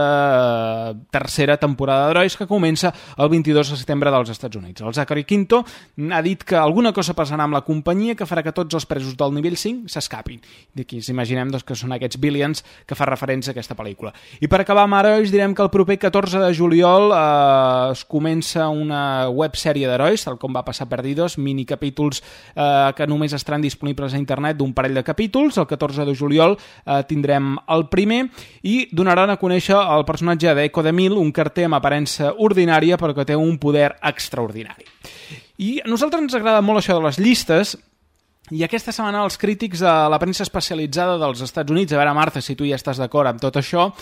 uh, tercera temporada d'Herois que comença el 22 de setembre dels Estats Units. El Zachary Quinto ha dit que alguna cosa passarà amb la companyia que farà que tots els presos del nivell 5 s'escapin. D'aquí s'imaginem doncs, que són aquests Billions que fa referència a aquesta pel·lícula. I per acabar amb Herois direm que el proper 14 de juliol eh, es comença una websèrie d'herois, tal com va passar Perdidos, minicapítols eh, que només estaran disponibles a internet d'un parell de capítols. El 14 de juliol eh, tindrem el primer i donaran a conèixer el personatge d'Eco de Mil, un carter amb aparença ordinària però que té un poder extraordinari. I a nosaltres ens agrada molt això de les llistes, i aquesta setmana els crítics de la premsa especialitzada dels Estats Units, a veure Marta si tu ja estàs d'acord amb tot això,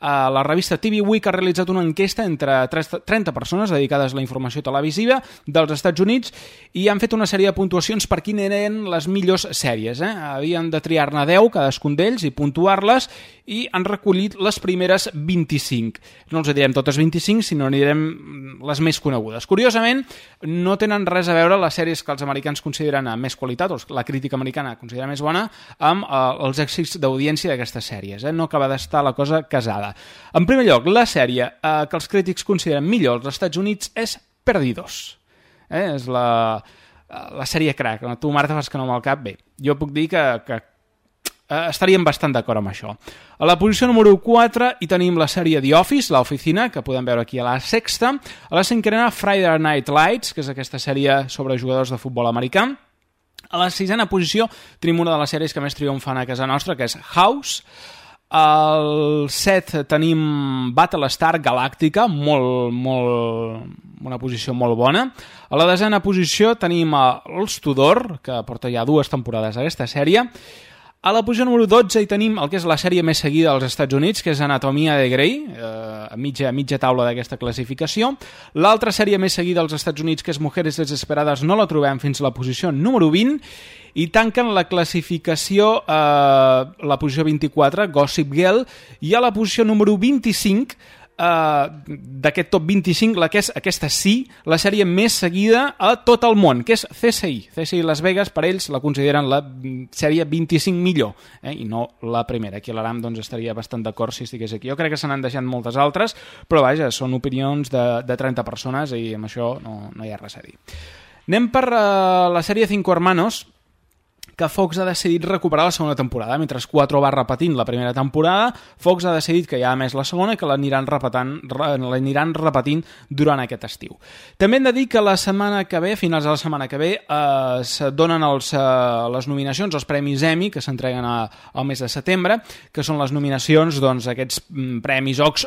eh, la revista TV Week ha realitzat una enquesta entre 30 persones dedicades a la informació televisiva dels Estats Units i han fet una sèrie de puntuacions per quines eren les millors sèries. Eh? Havien de triar-ne 10 cadascun d'ells i puntuar-les i han recollit les primeres 25. No els direm totes 25, sinó anirem les més conegudes. Curiosament, no tenen res a veure les sèries que els americans consideren amb més qualitat, o la crítica americana considera més bona, amb eh, els èxits d'audiència d'aquestes sèries. Eh? No acaba d'estar la cosa casada. En primer lloc, la sèrie eh, que els crítics consideren millor als Estats Units és Perdidos. Eh? És la, la sèrie crack. Tu, Marta, fas que no amb el cap. Bé, jo puc dir que, que eh, estaríem bastant d'acord amb això. A la posició número 4 hi tenim la sèrie The Office, l'oficina, que podem veure aquí a la sexta. A la cinquena, Friday Night Lights, que és aquesta sèrie sobre jugadors de futbol americà. A la sisena posició tenim una de les sèries que més triomfan a casa nostra, que és House. Al 7 tenim Battlestar Galàctica, molt, molt, una posició molt bona. A la desena posició tenim els Tudor, que porta ja dues temporades aquesta sèrie. A la posició número 12 hi tenim el que és la sèrie més seguida als Estats Units, que és Anatomia de Grey, eh, a mitja, mitja taula d'aquesta classificació. L'altra sèrie més seguida als Estats Units, que és Mujeres Desesperades, no la trobem fins a la posició número 20, i tanquen la classificació eh, la posició 24, Gossip Girl, i a la posició número 25 uh, d'aquest top 25, la que és aquesta sí, la sèrie més seguida a tot el món, que és CSI. CSI Las Vegas, per ells, la consideren la sèrie 25 millor, eh? i no la primera. Aquí l'Aram doncs, estaria bastant d'acord si estigués aquí. Jo crec que se n'han deixat moltes altres, però vaja, són opinions de, de 30 persones i amb això no, no hi ha res a dir. Anem per uh, la sèrie Cinco Hermanos, que Fox ha decidit recuperar la segona temporada. Mentre 4 va repetint la primera temporada, Fox ha decidit que hi ha més la segona i que l'aniran l'aniran repetint durant aquest estiu. També hem de dir que la setmana que ve, finals de la setmana que ve, eh, es donen els, eh, les nominacions, els Premis Emmy, que s'entreguen al mes de setembre, que són les nominacions, doncs, aquests mm, Premis OX,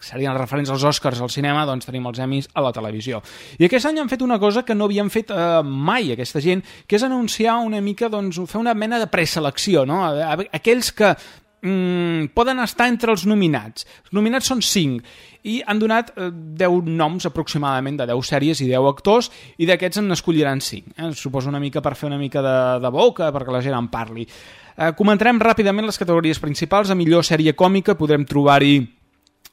serien referents als Oscars al cinema, doncs tenim els Emmys a la televisió. I aquest any han fet una cosa que no havien fet eh, mai aquesta gent, que és anunciar una mica, doncs, fer una mena de preselecció, no? Aquells que mm, poden estar entre els nominats. Els nominats són 5 i han donat eh, 10 noms aproximadament de 10 sèries i 10 actors i d'aquests en escolliran 5. Eh? Suposo una mica per fer una mica de, de boca, perquè la gent en parli. Eh, comentarem ràpidament les categories principals. A millor sèrie còmica podrem trobar-hi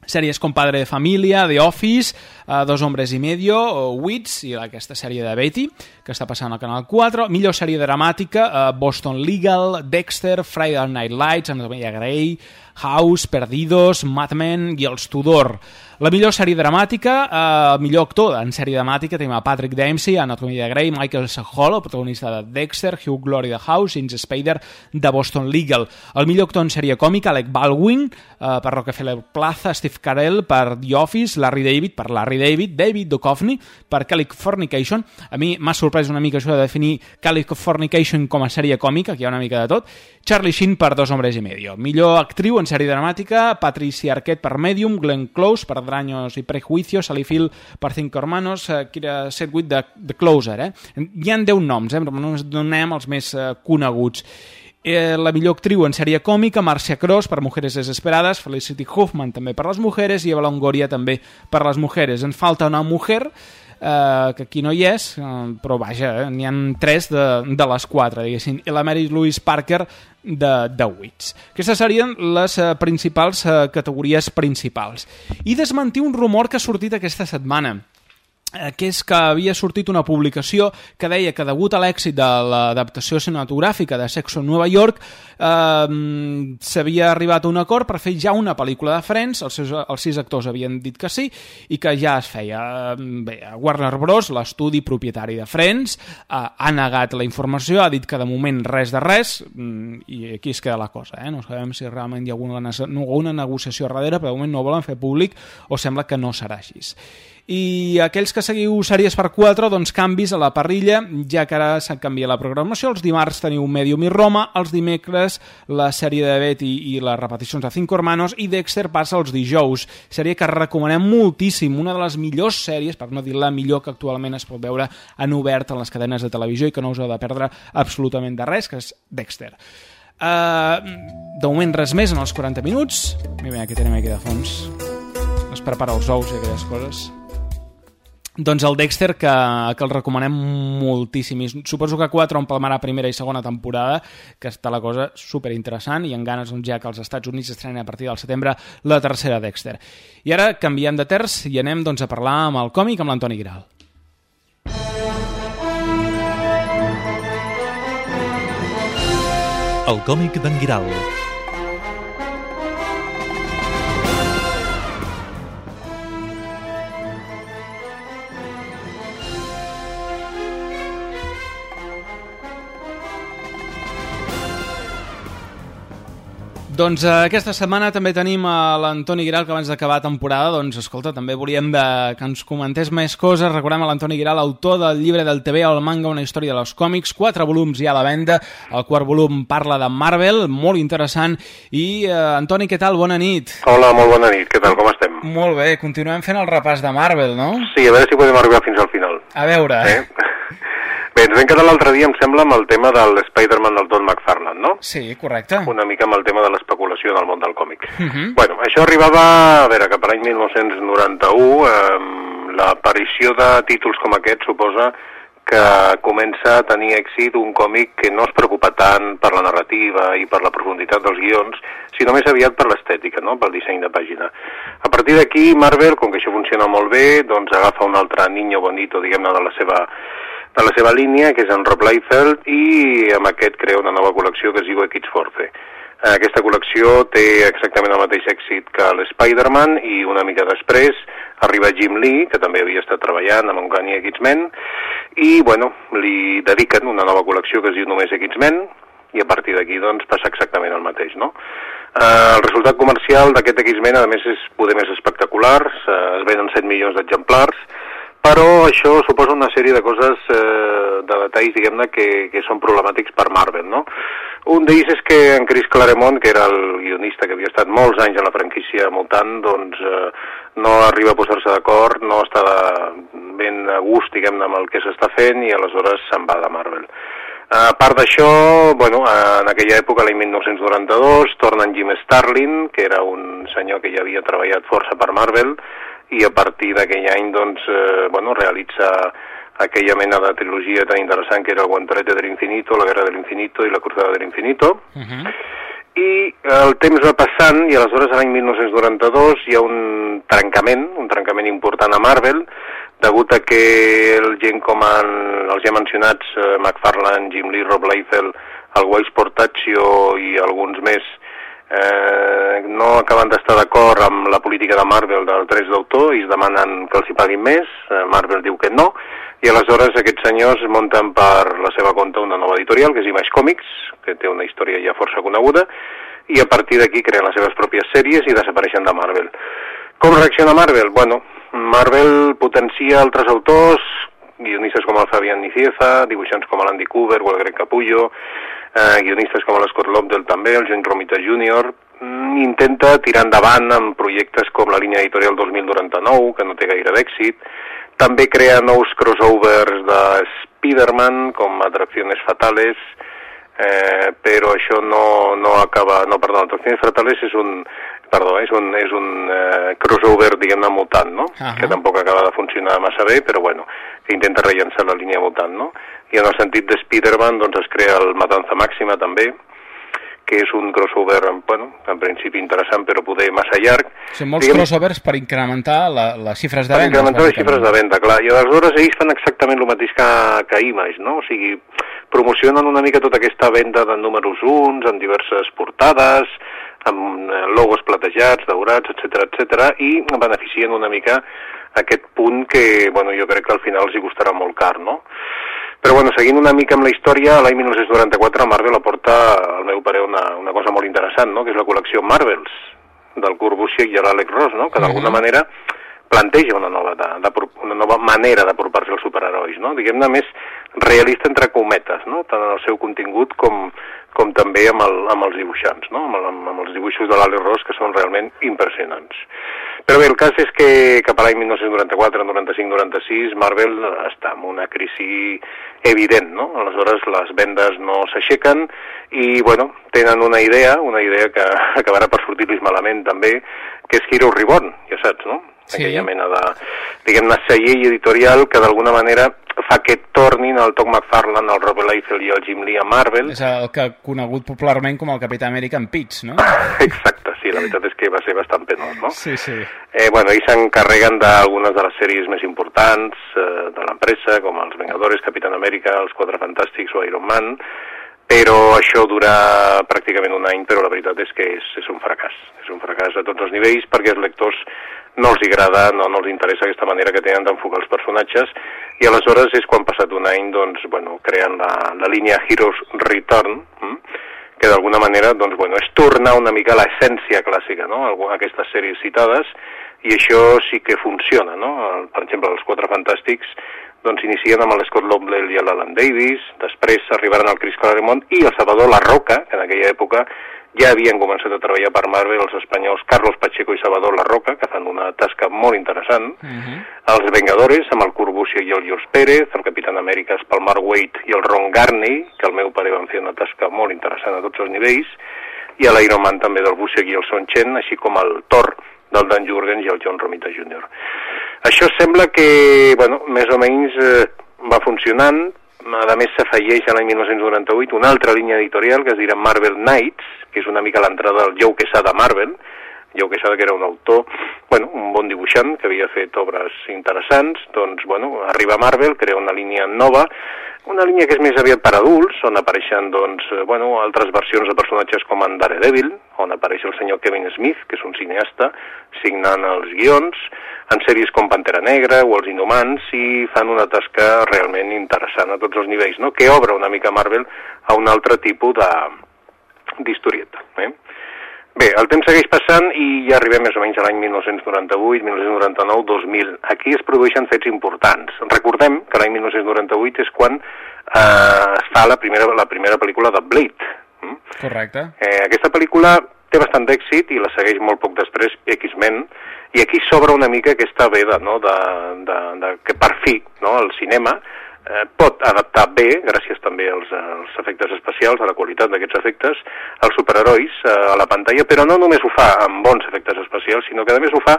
sèries com Padre de Família, The Office, uh, Dos Hombres y Medio, o Wits i aquesta sèrie de Betty, que està passant al Canal 4. Millor sèrie dramàtica, uh, Boston Legal, Dexter, Friday Night Lights, Anatomia Grey, House, Perdidos, Mad Men i Els Tudor. La millor sèrie dramàtica, eh, millor actor en sèrie dramàtica, tenim a Patrick Dempsey, Anatomia de Grey, Michael. Hall, el protagonista de Dexter, Hugh Glory de House, James Spader de Boston Legal. El millor actor en sèrie còmica, Alec Baldwin, eh, per Rockefeller Plaza, Steve Carell per The Office, Larry David per Larry David, David Duchovny per Californication. A mi m'ha sorprès una mica això de definir Californication com a sèrie còmica, que hi ha una mica de tot. Charlie Sheen per Dos Hombres y Medio. Millor actriu en sèrie dramàtica, Patricia Arquette per Medium, Glenn Close per Draños y Prejuicios, Sally Field per Cinco Hermanos, eh, Kira Sedgwick de The Closer. Eh? Hi han 10 noms, eh? però no ens donem els més eh, coneguts. Eh, la millor actriu en sèrie còmica, Marcia Cross per Mujeres Desesperades, Felicity Huffman també per les mujeres i Eva Longoria també per les mujeres. Ens falta una mujer eh, que aquí no hi és, eh, però vaja, eh, n'hi han tres de, de les quatre, diguéssim, i la Mary Louise Parker de, de Wits. Aquestes serien les eh, principals eh, categories principals. I desmentir un rumor que ha sortit aquesta setmana que és que havia sortit una publicació que deia que degut a l'èxit de l'adaptació cinematogràfica de Sexo en Nova York eh, s'havia arribat a un acord per fer ja una pel·lícula de Friends, els, seus, els sis actors havien dit que sí i que ja es feia. Eh, Bé, Warner Bros, l'estudi propietari de Friends, eh, ha negat la informació, ha dit que de moment res de res mm, i aquí es queda la cosa. Eh? No sabem si realment hi ha alguna, alguna negociació darrere, però de moment no volen fer públic o sembla que no serà així i aquells que seguiu sèries per 4 doncs canvis a la parrilla ja que ara s'ha canviat la programació. Els dimarts teniu Medium i Roma els dimecres la sèrie de Betty i les repeticions de Cinco Hermanos i Dexter passa els dijous sèrie que recomanem moltíssim una de les millors sèries, per no dir la millor que actualment es pot veure en obert en les cadenes de televisió i que no us heu de perdre absolutament de res, que és Dexter. Uh, de moment res més en els 40 minuts. Mira, aquí tenim aquí de fons. Es prepara els ous i aquelles coses doncs el Dexter, que, que el recomanem moltíssim. I suposo que 4 empalmarà primera i segona temporada, que està la cosa super interessant i en ganes doncs, ja que als Estats Units estrenen a partir del setembre la tercera Dexter. I ara canviem de terç i anem doncs, a parlar amb el còmic, amb l'Antoni Giral. El còmic d'en Giral. Doncs eh, aquesta setmana també tenim a l'Antoni Giral, que abans d'acabar temporada, doncs escolta, també volíem de, que ens comentés més coses. Recordem a l'Antoni Giral, autor del llibre del TV al manga, una història dels còmics, quatre volums ja a la venda. El quart volum parla de Marvel, molt interessant. I, eh, Antoni, què tal? Bona nit. Hola, molt bona nit. Què tal? Com estem? Molt bé, continuem fent el repàs de Marvel, no? Sí, a veure si podem arribar fins al final. A veure... Eh? Bé, ens vam quedar l'altre dia, em sembla, amb el tema del Spider-Man del Todd McFarlane, no? Sí, correcte. Una mica amb el tema de l'especulació en el món del còmic. Uh -huh. Bueno, això arribava, a veure, que per l'any 1991 eh, l'aparició de títols com aquest suposa que comença a tenir èxit un còmic que no es preocupa tant per la narrativa i per la profunditat dels guions, sinó més aviat per l'estètica, no? pel disseny de pàgina. A partir d'aquí, Marvel, com que això funciona molt bé, doncs agafa un altre niño bonito, diguem-ne, de la seva de la seva línia, que és en Rob Liefeld, i amb aquest crea una nova col·lecció que es diu X Force. Aquesta col·lecció té exactament el mateix èxit que l'Spider-Man i una mica després arriba Jim Lee, que també havia estat treballant amb Uncanny X-Men, i bueno, li dediquen una nova col·lecció que es diu només X-Men, i a partir d'aquí doncs passa exactament el mateix, no? Eh, el resultat comercial d'aquest X-Men a més és poder més espectacular, eh, es venen 7 milions d'exemplars, però això suposa una sèrie de coses, eh, de detalls, diguem-ne, que, que són problemàtics per Marvel, no? Un d'ells és que en Chris Claremont, que era el guionista que havia estat molts anys a la franquícia mutant, doncs eh, no arriba a posar-se d'acord, no està ben a gust, diguem-ne, amb el que s'està fent i aleshores se'n va de Marvel. A part d'això, bueno, en aquella època, l'any 1992, torna en Jim Starlin, que era un senyor que ja havia treballat força per Marvel, i a partir d'aquell any, doncs, eh, bueno, realitza aquella mena de trilogia tan interessant que era el Guantelete de l'Infinito, la Guerra de l'Infinito i la Cruzada de l'Infinito. Uh -huh. i el temps va passant i aleshores l'any 1992 hi ha un trencament, un trencament important a Marvel, degut a que el gent com en, els ja mencionats, eh, McFarlane, Jim Lee, Rob Liefeld, el Weiss Portaccio i alguns més, eh, no acaben d'estar d'acord amb la política de Marvel dels drets d'autor i es demanen que els hi paguin més, eh, Marvel diu que no, i aleshores aquests senyors munten per la seva compte una nova editorial, que és Image Comics, que té una història ja força coneguda, i a partir d'aquí creen les seves pròpies sèries i desapareixen de Marvel. Com reacciona Marvel? Bueno, Marvel potencia altres autors, guionistes com el Fabián Nicieza, dibuixants com l'Andy Cooper o el Greg Capullo, eh, guionistes com l'Scott Lobdell també, el John Romita Jr., mm, intenta tirar endavant amb projectes com la línia editorial 2099, que no té gaire d'èxit, també crea nous crossovers de Spider-Man, com Atracciones Fatales, eh, però això no, no acaba... No, perdó, Atracciones Fatales és un, perdó, és un, és un eh, crossover, diguem-ne, mutant, no? Ahà. Que tampoc acaba de funcionar massa bé, però bueno, que intenta rellençar la línia mutant, no? I en el sentit de Spider-Man, doncs es crea el Matanza Màxima també, que és un crossover, bueno, en principi interessant, però poder massa llarg. Són molts Diguem- crossovers per incrementar la, les xifres de per vendes. incrementar les xifres de venda, clar. I aleshores ells fan exactament el mateix que, que Image, no? O sigui, promocionen una mica tota aquesta venda de números uns, amb diverses portades, amb eh, logos platejats, daurats, etc etc i beneficien una mica aquest punt que, bueno, jo crec que al final els hi costarà molt car, no? Però bueno, seguint una mica amb la història, l'any 1994 Marvel aporta, al meu parer, una, una cosa molt interessant, no? que és la col·lecció Marvels, del Kurt Busiek i l'Àlex Ross, no? que d'alguna Mhm. manera planteja una nova, de, de, una nova manera d'apropar-se als superherois, no? diguem-ne més realista entre cometes, no? tant en el seu contingut com, com també amb, el, amb els dibuixants, no? amb, el, amb els dibuixos de l'Àlex Ross que són realment impressionants. Però bé, el cas és que cap a l'any 1994, 95, 96, Marvel està en una crisi evident, no? Aleshores les vendes no s'aixequen i, bueno, tenen una idea, una idea que acabarà per sortir-los malament també, que és Hero Reborn, ja saps, no? Sí. Aquella mena de, diguem-ne, celler editorial que d'alguna manera fa que tornin el Tom McFarlane, el Robert Liefeld i el Jim Lee a Marvel. És el que conegut popularment com el Capità Amèrica en Pits, no? Exacte, sí, la veritat és que va ser bastant penós, no? Sí, sí. Eh, bueno, ells s'encarreguen d'algunes de les sèries més importants eh, de l'empresa, com els Vengadores, Capitán Amèrica, els Quatre Fantàstics o Iron Man, però això dura pràcticament un any, però la veritat és que és, és un fracàs. És un fracàs a tots els nivells perquè els lectors no els agrada, no, no els interessa aquesta manera que tenen d'enfocar els personatges i aleshores és quan passat un any doncs, bueno, creen la, la línia Heroes Return, hm? que d'alguna manera doncs, bueno, és tornar una mica a l'essència clàssica, no? Aquestes sèries citades, i això sí que funciona, no? Per exemple, els Quatre Fantàstics doncs inicien amb l'Scott Lobdell i l'Alan Davis, després arribaran al Chris Claremont i el Salvador La Roca, que en aquella època ja havien començat a treballar per Marvel els espanyols Carlos Pacheco i Salvador La Roca, que fan una tasca molt interessant, els Vengadores, amb el Kurt Busiek i el George Pérez, el Capitán Amèrica és pel Mark Waid i el Ron Garney, que al meu pare van fer una tasca molt interessant a tots els nivells, i a l'Iron Man també del Busiek i el Son Chen, així com el Thor del Dan Jurgens i el John Romita Jr. Això sembla que, bueno, més o menys eh, va funcionant, a més s'afegeix a l'any 1998 una altra línia editorial que es dirà Marvel Knights, que és una mica l'entrada del Joe Quesada a Marvel, Joe Quesada, que era un autor, bueno, un bon dibuixant, que havia fet obres interessants, doncs, bueno, arriba a Marvel, crea una línia nova, una línia que és més aviat per adults, on apareixen, doncs, eh, bueno, altres versions de personatges com en Daredevil, on apareix el senyor Kevin Smith, que és un cineasta, signant els guions, en sèries com Pantera Negra o Els Inhumans, i fan una tasca realment interessant a tots els nivells, no?, que obre una mica Marvel a un altre tipus de d'historieta. Eh? Bé, el temps segueix passant i ja arribem més o menys a l'any 1998, 1999, 2000. Aquí es produeixen fets importants. Recordem que l'any 1998 és quan eh, es fa la primera, la primera pel·lícula de Blade. Mm? Correcte. Eh, aquesta pel·lícula té bastant d'èxit i la segueix molt poc després X-Men, i aquí s'obre una mica aquesta veda, no?, de, de, de, que per fi no, el cinema eh, pot adaptar bé, gràcies també als, als efectes especials, a la qualitat d'aquests efectes, als superherois eh, a la pantalla, però no només ho fa amb bons efectes especials, sinó que a més ho fa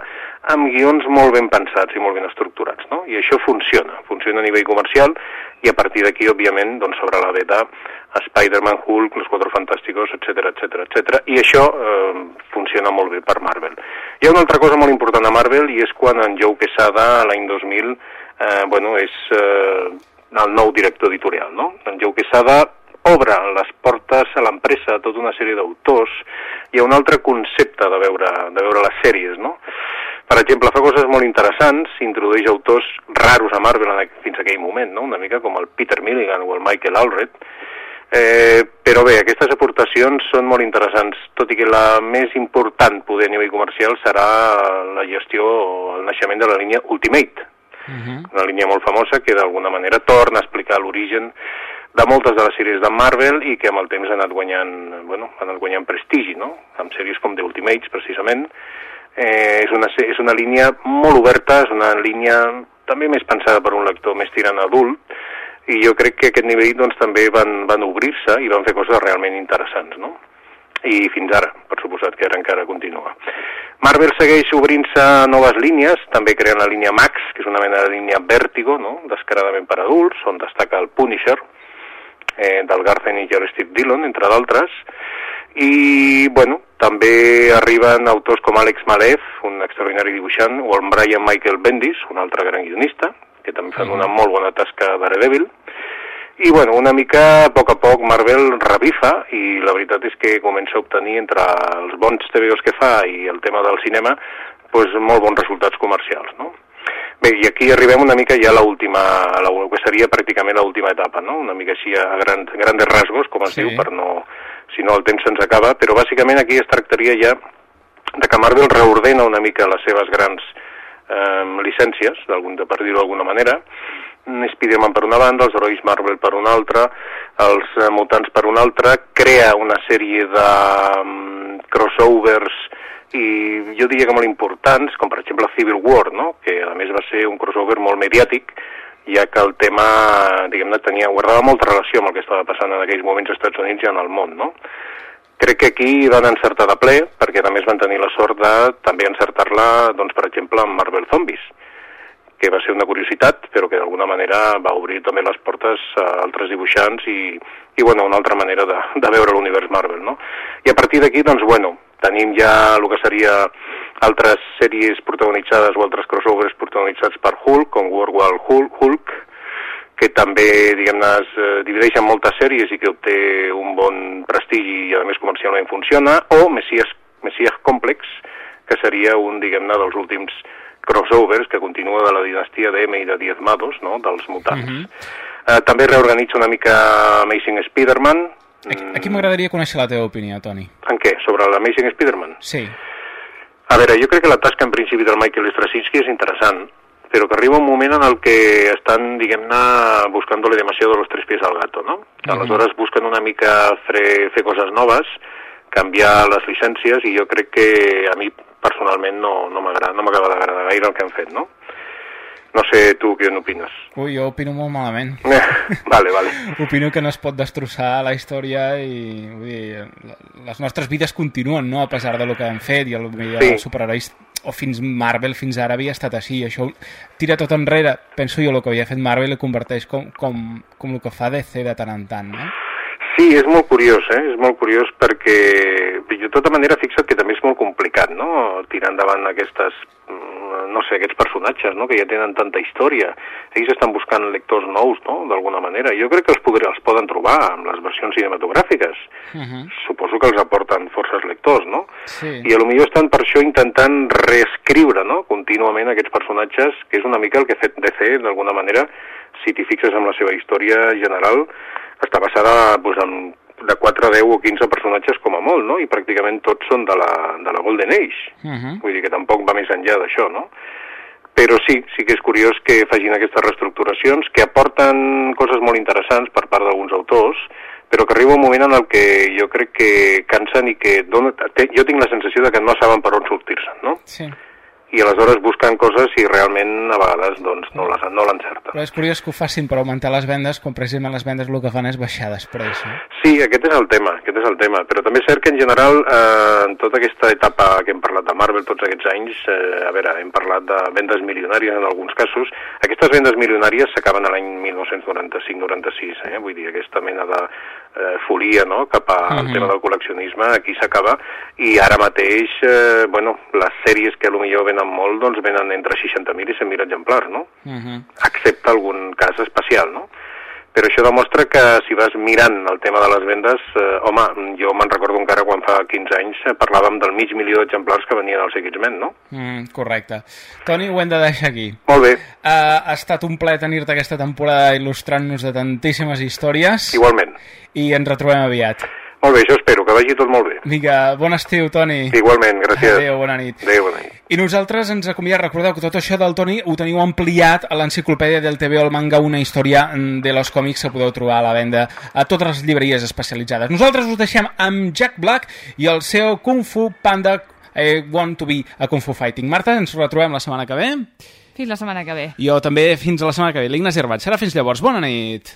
amb guions molt ben pensats i molt ben estructurats, no? I això funciona, funciona a nivell comercial i a partir d'aquí, òbviament, doncs, sobre la beta, Spider-Man, Hulk, Los Cuatro Fantásticos, etc etc etc. I això eh, funciona molt bé per Marvel. Hi ha una altra cosa molt important a Marvel i és quan en Joe Quesada, l'any 2000, eh, bueno, és eh, el nou director editorial, no? En Joe Quesada obre les portes a l'empresa a tota una sèrie d'autors. Hi ha un altre concepte de veure, de veure les sèries, no? Per exemple, fa coses molt interessants, introdueix autors raros a Marvel en, fins a aquell moment, no? una mica com el Peter Milligan o el Michael Allred, Eh, però bé, aquestes aportacions són molt interessants, tot i que la més important poder a nivell comercial serà la gestió o el naixement de la línia Ultimate, una línia molt famosa que d'alguna manera torna a explicar l'origen de moltes de les sèries de Marvel i que amb el temps ha anat guanyant, bueno, ha anat guanyant prestigi, no? Amb sèries com The Ultimates, precisament. Eh, és, una, és una línia molt oberta, és una línia també més pensada per un lector més tirant adult, i jo crec que aquest nivell doncs, també van, van obrir-se i van fer coses realment interessants, no? I fins ara, per suposat que ara encara continua. Marvel segueix obrint-se noves línies, també creant la línia Max, que és una mena de línia vèrtigo, no? descaradament per adults, on destaca el Punisher, eh, del Garth i Steve Dillon, entre d'altres, i, bueno, també arriben autors com Alex Malev, un extraordinari dibuixant, o el Brian Michael Bendis, un altre gran guionista, que també fan una molt bona tasca a Daredevil, i bueno, una mica a poc a poc Marvel revifa i la veritat és que comença a obtenir entre els bons TVOs que fa i el tema del cinema pues, molt bons resultats comercials, no? Bé, i aquí arribem una mica ja a l'última, que seria pràcticament l'última etapa, no? Una mica així a gran, grandes rasgos, com es Sí. diu, per no, si no el temps se'ns acaba, però bàsicament aquí es tractaria ja de que Marvel reordena una mica les seves grans eh, llicències, per dir-ho d'alguna manera, Spider-Man per una banda, els herois Marvel per una altra, els eh, mutants per una altra, crea una sèrie de mm, crossovers i jo diria que molt importants, com per exemple Civil War, no? que a més va ser un crossover molt mediàtic, ja que el tema, diguem-ne, tenia, guardava molta relació amb el que estava passant en aquells moments als Estats Units i en el món, no? Crec que aquí van encertar de ple, perquè també es van tenir la sort de també encertar-la, doncs, per exemple, amb Marvel Zombies, que va ser una curiositat, però que d'alguna manera va obrir també les portes a altres dibuixants i, i bueno, una altra manera de, de veure l'univers Marvel, no? I a partir d'aquí, doncs, bueno, tenim ja el que seria altres sèries protagonitzades o altres crossovers protagonitzats per Hulk, com World War Hulk, Hulk que també, diguem-ne, es eh, divideix en moltes sèries i que obté un bon prestigi i, a més, comercialment funciona, o Messias, Messias Complex, que seria un, diguem-ne, dels últims crossovers que continua de la dinastia d'M i de Diezmados, no?, dels mutants. Mhm. eh, també reorganitza una mica Amazing Spider-Man. Aquí, aquí m'agradaria conèixer la teva opinió, Toni. En què? Sobre l'Amazing Spider-Man? Sí. A veure, jo crec que la tasca en principi del Michael Straczynski és interessant, però que arriba un moment en el que estan, diguem-ne, buscándole demasiado los tres pies al gato, no? Aleshores busquen una mica fer, fer coses noves, canviar les llicències, i jo crec que a mi personalment no, no m'agrada no m'acaba d'agradar gaire el que han fet, no? No sé tu què n'opines. Ui, jo opino molt malament. vale, vale. Opino que no es pot destrossar la història i vull dir, les nostres vides continuen, no?, a pesar de lo que han fet i el, i Sí. els superherois o fins Marvel fins ara havia estat així. Això tira tot enrere, penso jo, el que havia fet Marvel i converteix com, com, com el que fa DC de tant en tant, no? Sí, és molt curiós, eh? És molt curiós perquè, de tota manera, fixa't que també és molt complicat, no?, tirar endavant aquestes, mm, no sé, aquests personatges, no?, que ja tenen tanta història. Ells estan buscant lectors nous, no?, d'alguna manera. Jo crec que els, podré, els poden trobar amb les versions cinematogràfiques. Uh -huh. Suposo que els aporten forces lectors, no? Sí. I a lo millor estan per això intentant reescriure, no?, contínuament aquests personatges, que és una mica el que ha fet DC, d'alguna manera, si t'hi fixes amb la seva història general, està basada doncs, en de 4, 10 o 15 personatges com a molt, no? I pràcticament tots són de la, de la Golden Age. Uh -huh. Vull dir que tampoc va més enllà d'això, no? Però sí, sí que és curiós que facin aquestes reestructuracions, que aporten coses molt interessants per part d'alguns autors, però que arriba un moment en el que jo crec que cansen i que dona, jo tinc la sensació de que no saben per on sortir-se, no? Sí. I aleshores busquen coses i realment a vegades doncs, no les- no l'encerten. Però és curiós que ho facin per augmentar les vendes, quan precisament les vendes el que fan és baixar després. No? Sí, aquest és el tema, aquest és el tema, però també és cert que en general eh, en tota aquesta etapa que hem parlat de Marvel tots aquests anys, eh, a veure, hem parlat de vendes milionàries en alguns casos, aquestes vendes milionàries s'acaben a l'any 1995-96, eh? vull dir, aquesta mena de eh, folia no? cap al Mhm. tema del col·leccionisme, aquí s'acaba, i ara mateix, eh, bueno, les sèries que potser venen molt, doncs venen entre 60.000 i 100.000 exemplars, no? excepte algun cas especial, no? Però això demostra que si vas mirant el tema de les vendes, eh, home, jo me'n recordo encara quan fa 15 anys eh, parlàvem del mig milió d'exemplars que venien als X-Men, no? Mm, correcte. Toni, ho hem de deixar aquí. Molt bé. Uh, ha estat un plaer tenir-te aquesta temporada il·lustrant-nos de tantíssimes històries. Igualment. I ens retrobem aviat. Molt bé, això espero, que vagi tot molt bé. Vinga, bon estiu, Toni. Igualment, gràcies. Adéu, bona nit. Adéu, bona nit. I nosaltres ens acomiadem, recordeu que tot això del Toni ho teniu ampliat a l'enciclopèdia del TV o el manga Una història de los còmics que podeu trobar a la venda a totes les llibreries especialitzades. Nosaltres us deixem amb Jack Black i el seu Kung Fu Panda I Want to be a Kung Fu Fighting. Marta, ens retrobem la setmana que ve. Fins la setmana que ve. Jo també fins a la setmana que ve. L'Ignasi Herbat. Serà fins llavors. Bona nit.